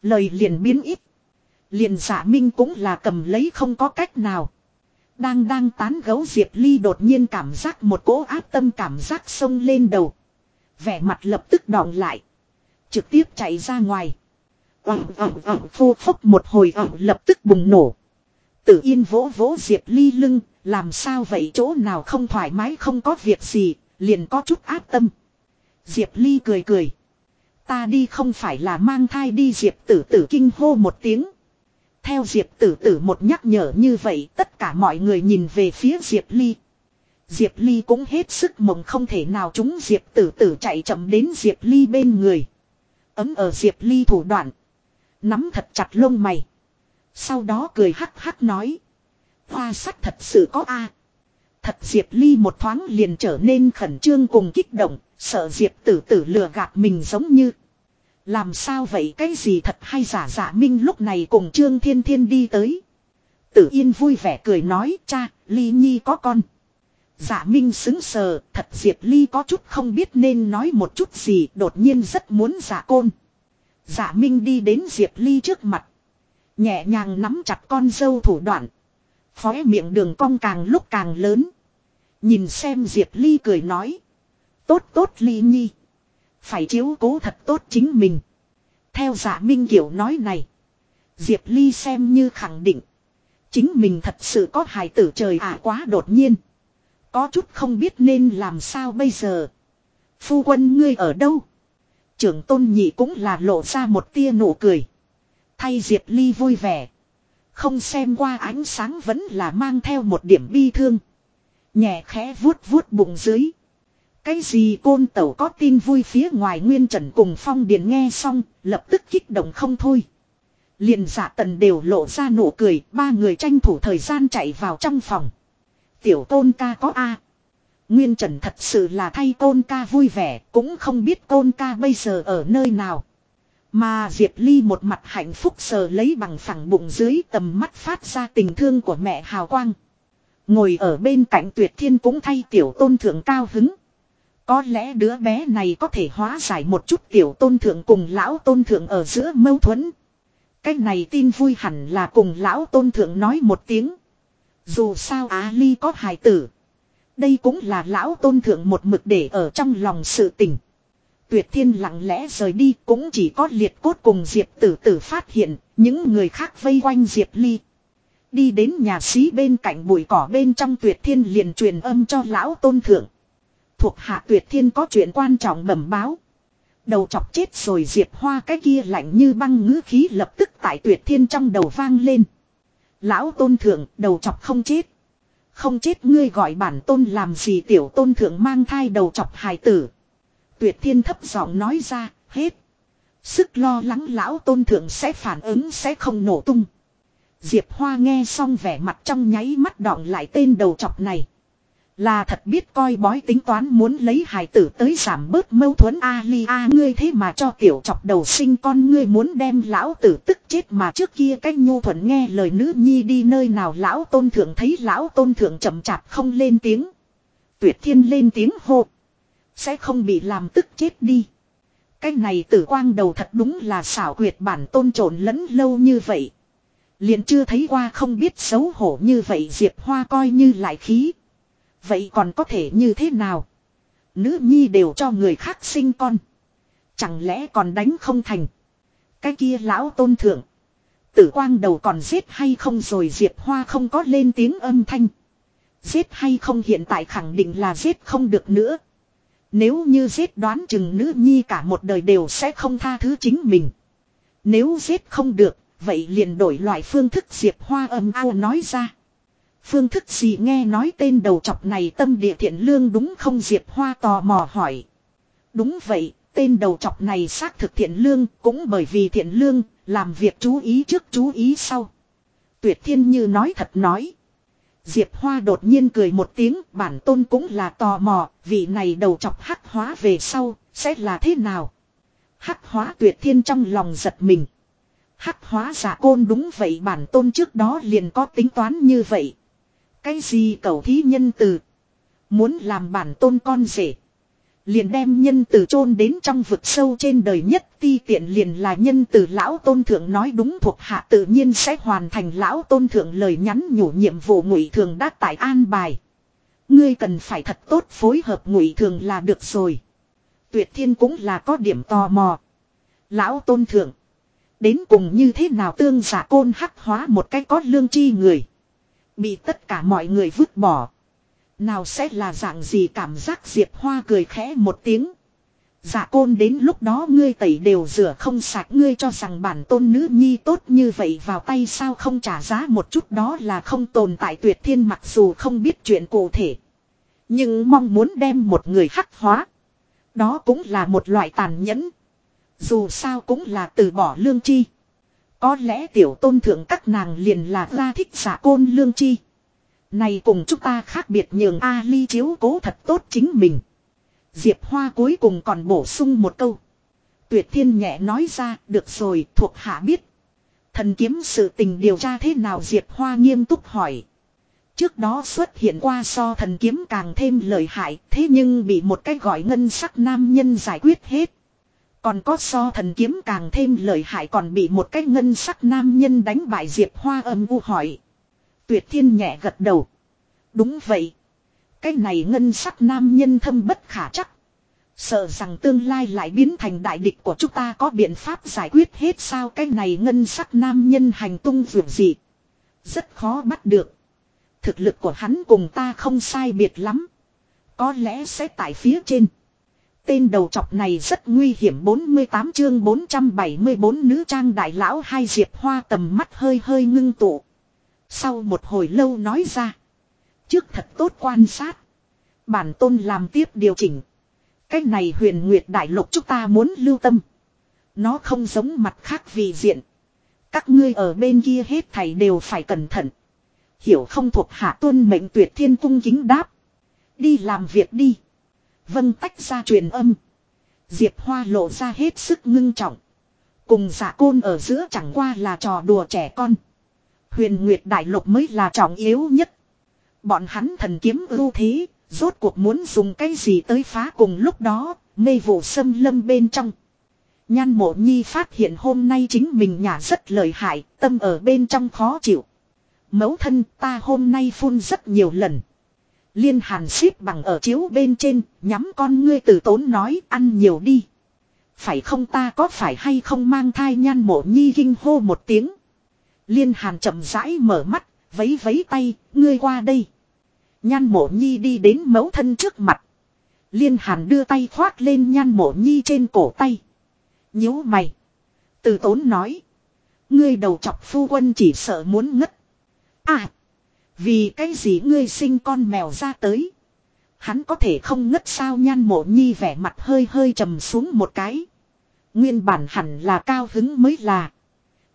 Lời liền biến ít. Liền giả minh cũng là cầm lấy không có cách nào. Đang đang tán gấu Diệp Ly đột nhiên cảm giác một cỗ áp tâm cảm giác sông lên đầu. Vẻ mặt lập tức đọng lại. Trực tiếp chạy ra ngoài. Ẩm ẩm ẩm phô phốc một hồi ẩm lập tức bùng nổ. Tử yên vỗ vỗ Diệp Ly lưng, làm sao vậy chỗ nào không thoải mái không có việc gì, liền có chút áp tâm. Diệp Ly cười cười. Ta đi không phải là mang thai đi Diệp tử tử kinh hô một tiếng. Theo Diệp tử tử một nhắc nhở như vậy tất cả mọi người nhìn về phía Diệp Ly. Diệp Ly cũng hết sức mộng không thể nào chúng Diệp tử tử chạy chậm đến Diệp Ly bên người. Ấm ở Diệp Ly thủ đoạn. Nắm thật chặt lông mày. Sau đó cười hắc hắc nói. Hoa sắc thật sự có a. Thật Diệp Ly một thoáng liền trở nên khẩn trương cùng kích động, sợ Diệp tử tử lừa gạt mình giống như. Làm sao vậy cái gì thật hay giả giả minh lúc này cùng Trương Thiên Thiên đi tới. Tử Yên vui vẻ cười nói cha, Ly Nhi có con. Giả Minh xứng sờ, thật Diệp Ly có chút không biết nên nói một chút gì, đột nhiên rất muốn giả côn. Giả Minh đi đến Diệp Ly trước mặt. Nhẹ nhàng nắm chặt con dâu thủ đoạn. Khóe miệng đường cong càng lúc càng lớn. Nhìn xem Diệp Ly cười nói. Tốt tốt Ly Nhi. Phải chiếu cố thật tốt chính mình. Theo giả minh kiểu nói này. Diệp Ly xem như khẳng định. Chính mình thật sự có hài tử trời ả quá đột nhiên. Có chút không biết nên làm sao bây giờ. Phu quân ngươi ở đâu? Trưởng tôn nhị cũng là lộ ra một tia nụ cười. Thay Diệp Ly vui vẻ. Không xem qua ánh sáng vẫn là mang theo một điểm bi thương. Nhẹ khẽ vuốt vuốt bụng dưới. Cái gì côn tẩu có tin vui phía ngoài Nguyên Trần cùng Phong Điền nghe xong, lập tức kích động không thôi. Liền giả tần đều lộ ra nụ cười, ba người tranh thủ thời gian chạy vào trong phòng. Tiểu tôn ca có A. Nguyên Trần thật sự là thay tôn ca vui vẻ, cũng không biết tôn ca bây giờ ở nơi nào. Mà Diệp Ly một mặt hạnh phúc sờ lấy bằng phẳng bụng dưới tầm mắt phát ra tình thương của mẹ hào quang. Ngồi ở bên cạnh tuyệt thiên cũng thay tiểu tôn thượng cao hứng. Có lẽ đứa bé này có thể hóa giải một chút tiểu tôn thượng cùng lão tôn thượng ở giữa mâu thuẫn. Cái này tin vui hẳn là cùng lão tôn thượng nói một tiếng. Dù sao Á Ly có hài tử. Đây cũng là lão tôn thượng một mực để ở trong lòng sự tình. Tuyệt thiên lặng lẽ rời đi cũng chỉ có liệt cốt cùng Diệp tử tử phát hiện, những người khác vây quanh Diệp Ly. Đi đến nhà xí bên cạnh bụi cỏ bên trong tuyệt thiên liền truyền âm cho lão tôn thượng. Thuộc hạ tuyệt thiên có chuyện quan trọng bẩm báo. Đầu chọc chết rồi Diệp Hoa cái kia lạnh như băng ngữ khí lập tức tại tuyệt thiên trong đầu vang lên. Lão tôn thượng đầu chọc không chết. Không chết ngươi gọi bản tôn làm gì tiểu tôn thượng mang thai đầu chọc hài tử. Tuyệt thiên thấp giọng nói ra, hết. Sức lo lắng lão tôn thượng sẽ phản ứng sẽ không nổ tung. Diệp Hoa nghe xong vẻ mặt trong nháy mắt đọng lại tên đầu chọc này. Là thật biết coi bói tính toán muốn lấy hài tử tới giảm bớt mâu thuẫn a li a, ngươi thế mà cho tiểu chọc đầu sinh con, ngươi muốn đem lão tử tức chết mà trước kia cách nhu thuận nghe lời nữ nhi đi nơi nào lão tôn thượng thấy lão tôn thượng chậm chạp không lên tiếng. Tuyệt thiên lên tiếng hô. Sẽ không bị làm tức chết đi. Cái này tử quang đầu thật đúng là xảo quyệt bản tôn trộn lẫn lâu như vậy. Liền chưa thấy qua không biết xấu hổ như vậy Diệp Hoa coi như lại khí. Vậy còn có thể như thế nào? Nữ nhi đều cho người khác sinh con. Chẳng lẽ còn đánh không thành? Cái kia lão tôn thượng. Tử quang đầu còn giết hay không rồi Diệp Hoa không có lên tiếng âm thanh. Giết hay không hiện tại khẳng định là giết không được nữa. Nếu như giết đoán chừng nữ nhi cả một đời đều sẽ không tha thứ chính mình. Nếu giết không được, vậy liền đổi loại phương thức Diệp Hoa âm ao nói ra. Phương thức gì nghe nói tên đầu chọc này tâm địa thiện lương đúng không Diệp Hoa tò mò hỏi. Đúng vậy, tên đầu chọc này xác thực thiện lương cũng bởi vì thiện lương, làm việc chú ý trước chú ý sau. Tuyệt thiên như nói thật nói. Diệp Hoa đột nhiên cười một tiếng, bản tôn cũng là tò mò, vị này đầu chọc hắc hóa về sau, sẽ là thế nào? Hắc hóa tuyệt thiên trong lòng giật mình. Hắc hóa giả côn đúng vậy bản tôn trước đó liền có tính toán như vậy. Cái gì cầu thí nhân từ. Muốn làm bản tôn con rể. Liền đem nhân từ chôn đến trong vực sâu trên đời nhất ti tiện liền là nhân từ lão tôn thượng nói đúng thuộc hạ tự nhiên sẽ hoàn thành lão tôn thượng lời nhắn nhủ nhiệm vụ ngụy thường đã tại an bài. Ngươi cần phải thật tốt phối hợp ngụy thường là được rồi. Tuyệt thiên cũng là có điểm tò mò. Lão tôn thượng. Đến cùng như thế nào tương giả côn hắc hóa một cái có lương chi người. Bị tất cả mọi người vứt bỏ. Nào sẽ là dạng gì cảm giác Diệp Hoa cười khẽ một tiếng. Dạ côn đến lúc đó ngươi tẩy đều rửa không sạch, ngươi cho rằng bản tôn nữ nhi tốt như vậy vào tay sao không trả giá một chút đó là không tồn tại tuyệt thiên mặc dù không biết chuyện cụ thể. Nhưng mong muốn đem một người hắc hóa. Đó cũng là một loại tàn nhẫn. Dù sao cũng là từ bỏ lương chi. Có lẽ tiểu tôn thượng các nàng liền là ra thích giả côn lương chi. Này cùng chúng ta khác biệt nhường a ly chiếu cố thật tốt chính mình. Diệp Hoa cuối cùng còn bổ sung một câu. Tuyệt thiên nhẹ nói ra, được rồi, thuộc hạ biết. Thần kiếm sự tình điều tra thế nào Diệp Hoa nghiêm túc hỏi. Trước đó xuất hiện qua so thần kiếm càng thêm lợi hại, thế nhưng bị một cái gọi ngân sắc nam nhân giải quyết hết. Còn có so thần kiếm càng thêm lợi hại còn bị một cái ngân sắc nam nhân đánh bại Diệp Hoa âm u hỏi. Tuyệt thiên nhẹ gật đầu. Đúng vậy. Cái này ngân sắc nam nhân thâm bất khả chắc. Sợ rằng tương lai lại biến thành đại địch của chúng ta có biện pháp giải quyết hết sao cái này ngân sắc nam nhân hành tung vượt gì. Rất khó bắt được. Thực lực của hắn cùng ta không sai biệt lắm. Có lẽ sẽ tại phía trên. Tên đầu chọc này rất nguy hiểm 48 chương 474 nữ trang đại lão hai diệp hoa tầm mắt hơi hơi ngưng tụ. Sau một hồi lâu nói ra. Trước thật tốt quan sát. Bản tôn làm tiếp điều chỉnh. Cái này huyền nguyệt đại lục chúng ta muốn lưu tâm. Nó không giống mặt khác vì diện. Các ngươi ở bên kia hết thảy đều phải cẩn thận. Hiểu không thuộc hạ tuân mệnh tuyệt thiên cung kính đáp. Đi làm việc đi vân tách ra truyền âm. Diệp Hoa lộ ra hết sức ngưng trọng. Cùng giả côn ở giữa chẳng qua là trò đùa trẻ con. Huyền Nguyệt Đại Lục mới là trọng yếu nhất. Bọn hắn thần kiếm ưu thế, rốt cuộc muốn dùng cái gì tới phá cùng lúc đó, mê vụ xâm lâm bên trong. Nhan mộ nhi phát hiện hôm nay chính mình nhà rất lợi hại, tâm ở bên trong khó chịu. Mẫu thân ta hôm nay phun rất nhiều lần. Liên hàn xếp bằng ở chiếu bên trên, nhắm con ngươi từ tốn nói ăn nhiều đi. Phải không ta có phải hay không mang thai nhan mộ nhi kinh hô một tiếng. Liên hàn chậm rãi mở mắt, vấy vấy tay, ngươi qua đây. Nhan mộ nhi đi đến mẫu thân trước mặt. Liên hàn đưa tay khoác lên nhan mộ nhi trên cổ tay. nhíu mày. Từ tốn nói. Ngươi đầu chọc phu quân chỉ sợ muốn ngất. À. Vì cái gì ngươi sinh con mèo ra tới. Hắn có thể không ngất sao nhan mộ nhi vẻ mặt hơi hơi trầm xuống một cái. Nguyên bản hẳn là cao hứng mới là.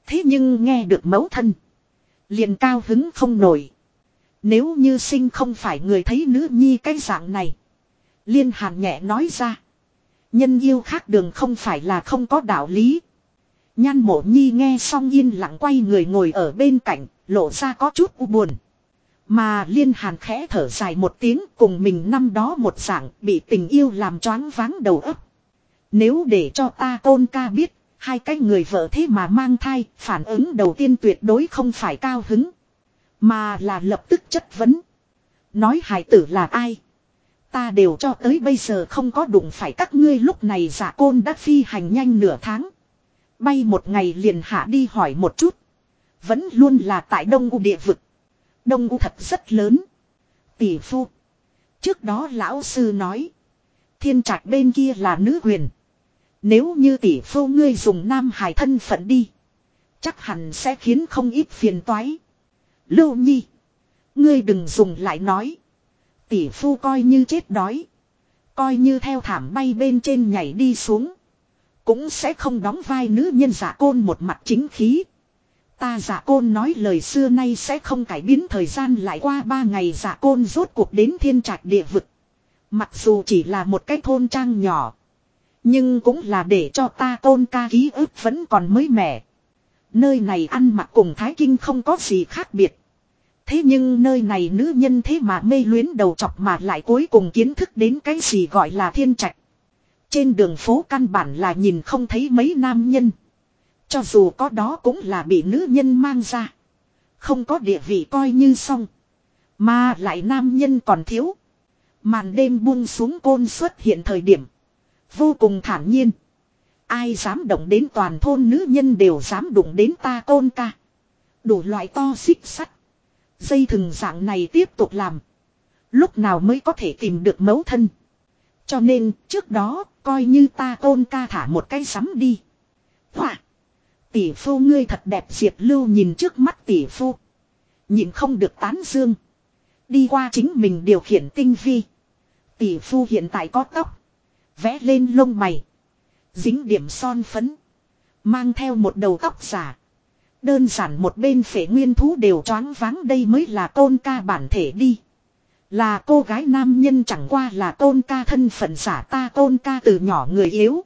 Thế nhưng nghe được mẫu thân. Liền cao hứng không nổi. Nếu như sinh không phải người thấy nữ nhi cái dạng này. Liên hàn nhẹ nói ra. Nhân yêu khác đường không phải là không có đạo lý. Nhan mộ nhi nghe xong yên lặng quay người ngồi ở bên cạnh, lộ ra có chút u buồn. Mà liên hàn khẽ thở dài một tiếng cùng mình năm đó một dạng bị tình yêu làm choáng váng đầu óc. Nếu để cho ta tôn ca biết, hai cái người vợ thế mà mang thai, phản ứng đầu tiên tuyệt đối không phải cao hứng. Mà là lập tức chất vấn. Nói hải tử là ai? Ta đều cho tới bây giờ không có đụng phải các ngươi lúc này giả côn đã phi hành nhanh nửa tháng. Bay một ngày liền hạ đi hỏi một chút. Vẫn luôn là tại Đông U địa vực. Đông U thật rất lớn. Tỷ phu. Trước đó lão sư nói. Thiên trạch bên kia là nữ quyền. Nếu như tỷ phu ngươi dùng nam hải thân phận đi. Chắc hẳn sẽ khiến không ít phiền toái. Lưu Nhi. Ngươi đừng dùng lại nói. Tỷ phu coi như chết đói. Coi như theo thảm bay bên trên nhảy đi xuống. Cũng sẽ không đóng vai nữ nhân giả côn một mặt chính khí. Ta giả côn nói lời xưa nay sẽ không cải biến thời gian lại qua ba ngày giả côn rốt cuộc đến thiên trạch địa vực. Mặc dù chỉ là một cái thôn trang nhỏ. Nhưng cũng là để cho ta tôn ca ký ức vẫn còn mới mẻ. Nơi này ăn mặc cùng Thái Kinh không có gì khác biệt. Thế nhưng nơi này nữ nhân thế mà mê luyến đầu chọc mà lại cuối cùng kiến thức đến cái gì gọi là thiên trạch. Trên đường phố căn bản là nhìn không thấy mấy nam nhân. Cho dù có đó cũng là bị nữ nhân mang ra. Không có địa vị coi như xong. Mà lại nam nhân còn thiếu. Màn đêm buông xuống côn xuất hiện thời điểm. Vô cùng thản nhiên. Ai dám động đến toàn thôn nữ nhân đều dám đụng đến ta côn ca. Đủ loại to xích sắt. Dây thừng dạng này tiếp tục làm. Lúc nào mới có thể tìm được mấu thân. Cho nên, trước đó, coi như ta côn ca thả một cái sắm đi. Hỏa. Tỷ phu ngươi thật đẹp, diệp lưu nhìn trước mắt tỷ phu. Nhìn không được tán dương. Đi qua chính mình điều khiển tinh vi. Tỷ phu hiện tại có tóc. Vẽ lên lông mày. Dính điểm son phấn. Mang theo một đầu tóc giả. Đơn giản một bên phể nguyên thú đều choáng váng, đây mới là tôn ca bản thể đi. Là cô gái nam nhân chẳng qua là tôn ca thân phận giả, ta tôn ca từ nhỏ người yếu.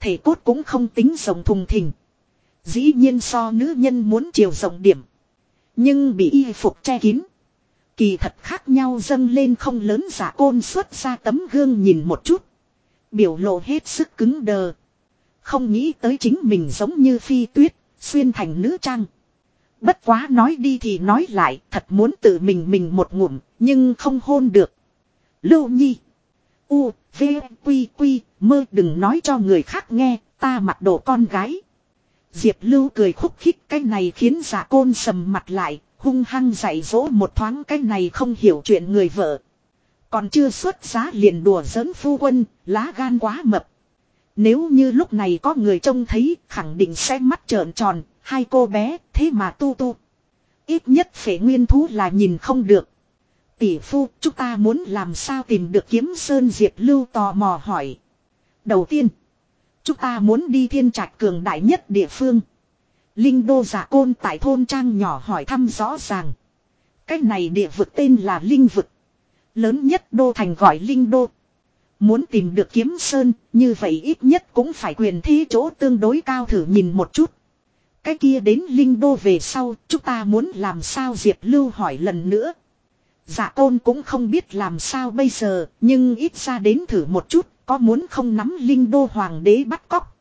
Thể cốt cũng không tính rồng thùng thình. Dĩ nhiên so nữ nhân muốn chiều rộng điểm. Nhưng bị y phục che kín. Kỳ thật khác nhau dâng lên không lớn giả côn xuất ra tấm gương nhìn một chút. Biểu lộ hết sức cứng đờ. Không nghĩ tới chính mình giống như phi tuyết, xuyên thành nữ trang. Bất quá nói đi thì nói lại, thật muốn tự mình mình một ngụm, nhưng không hôn được. Lưu Nhi. U, V, Quy, Quy, mơ đừng nói cho người khác nghe, ta mặc đồ con gái. Diệp Lưu cười khúc khích cái này khiến giả côn sầm mặt lại, hung hăng dạy dỗ một thoáng cái này không hiểu chuyện người vợ. Còn chưa xuất giá liền đùa giỡn phu quân, lá gan quá mập. Nếu như lúc này có người trông thấy, khẳng định sẽ mắt trợn tròn, hai cô bé, thế mà tu tu. Ít nhất phế nguyên thú là nhìn không được. Tỷ phu, chúng ta muốn làm sao tìm được kiếm sơn diệp lưu tò mò hỏi. Đầu tiên, chúng ta muốn đi thiên trạch cường đại nhất địa phương. Linh đô giả côn tại thôn trang nhỏ hỏi thăm rõ ràng. Cách này địa vực tên là Linh vực. Lớn nhất đô thành gọi Linh đô. Muốn tìm được kiếm sơn, như vậy ít nhất cũng phải quyền thi chỗ tương đối cao thử nhìn một chút. Cái kia đến Linh đô về sau, chúng ta muốn làm sao Diệp Lưu hỏi lần nữa. Dạ tôn cũng không biết làm sao bây giờ, nhưng ít ra đến thử một chút, có muốn không nắm Linh đô hoàng đế bắt cóc.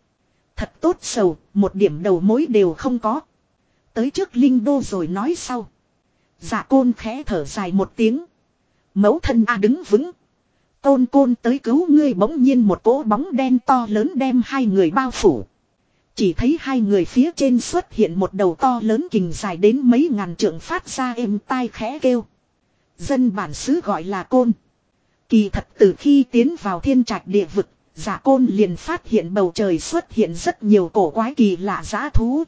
Thật tốt sầu, một điểm đầu mối đều không có. Tới trước Linh đô rồi nói sau. Dạ côn khẽ thở dài một tiếng. Mẫu thân A đứng vững. Côn côn tới cứu ngươi bỗng nhiên một cỗ bóng đen to lớn đem hai người bao phủ. Chỉ thấy hai người phía trên xuất hiện một đầu to lớn kình dài đến mấy ngàn trượng phát ra êm tai khẽ kêu. Dân bản xứ gọi là côn. Kỳ thật từ khi tiến vào thiên trạch địa vực, giả côn liền phát hiện bầu trời xuất hiện rất nhiều cổ quái kỳ lạ giã thú.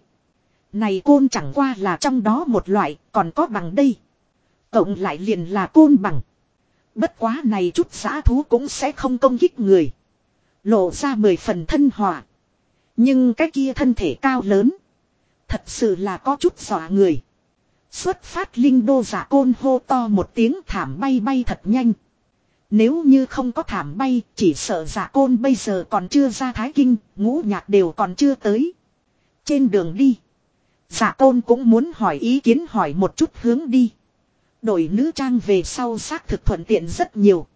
Này côn chẳng qua là trong đó một loại, còn có bằng đây. Cộng lại liền là côn bằng. Bất quá này chút giã thú cũng sẽ không công kích người. Lộ ra mười phần thân hòa. Nhưng cái kia thân thể cao lớn. Thật sự là có chút dọa người. Xuất phát linh đô giả côn hô to một tiếng thảm bay bay thật nhanh. Nếu như không có thảm bay, chỉ sợ giả côn bây giờ còn chưa ra thái kinh, ngũ nhạc đều còn chưa tới. Trên đường đi, giả côn cũng muốn hỏi ý kiến hỏi một chút hướng đi. Đổi nữ trang về sau xác thực thuận tiện rất nhiều.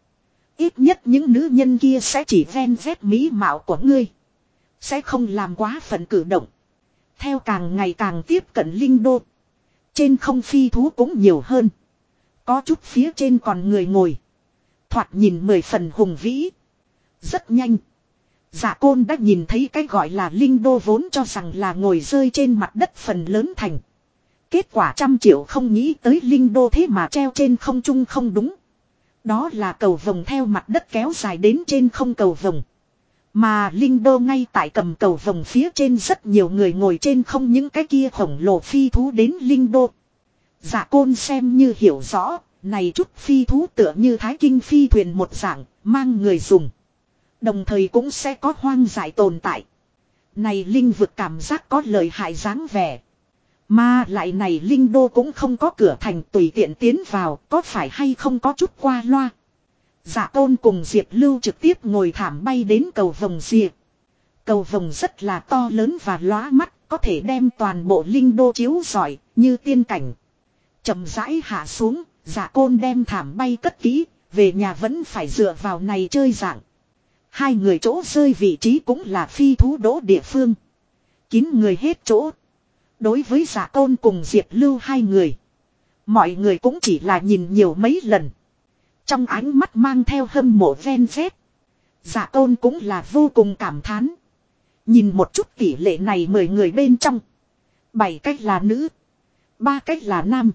Ít nhất những nữ nhân kia sẽ chỉ ven vét mỹ mạo của ngươi. Sẽ không làm quá phần cử động. Theo càng ngày càng tiếp cận linh đô. Trên không phi thú cũng nhiều hơn. Có chút phía trên còn người ngồi. Thoạt nhìn mười phần hùng vĩ. Rất nhanh. Giả côn đã nhìn thấy cái gọi là linh đô vốn cho rằng là ngồi rơi trên mặt đất phần lớn thành. Kết quả trăm triệu không nghĩ tới linh đô thế mà treo trên không trung không đúng. Đó là cầu vồng theo mặt đất kéo dài đến trên không cầu vồng. Mà Linh Đô ngay tại cầm cầu vòng phía trên rất nhiều người ngồi trên không những cái kia khổng lồ phi thú đến Linh Đô. Giả côn xem như hiểu rõ, này chút phi thú tựa như thái kinh phi thuyền một dạng, mang người dùng. Đồng thời cũng sẽ có hoang dại tồn tại. Này linh vực cảm giác có lời hại dáng vẻ. Mà lại này linh đô cũng không có cửa thành tùy tiện tiến vào, có phải hay không có chút qua loa. giả tôn cùng Diệp Lưu trực tiếp ngồi thảm bay đến cầu vòng diệp. Cầu vòng rất là to lớn và lóa mắt, có thể đem toàn bộ linh đô chiếu giỏi, như tiên cảnh. chậm rãi hạ xuống, dạ côn đem thảm bay cất kỹ, về nhà vẫn phải dựa vào này chơi dạng. Hai người chỗ rơi vị trí cũng là phi thú đỗ địa phương. Kín người hết chỗ. Đối với dạ giả tôn cùng Diệp Lưu hai người. Mọi người cũng chỉ là nhìn nhiều mấy lần. Trong ánh mắt mang theo hâm mộ ven vét. Dạ giả tôn cũng là vô cùng cảm thán. Nhìn một chút tỷ lệ này mười người bên trong. Bảy cách là nữ. Ba cách là nam.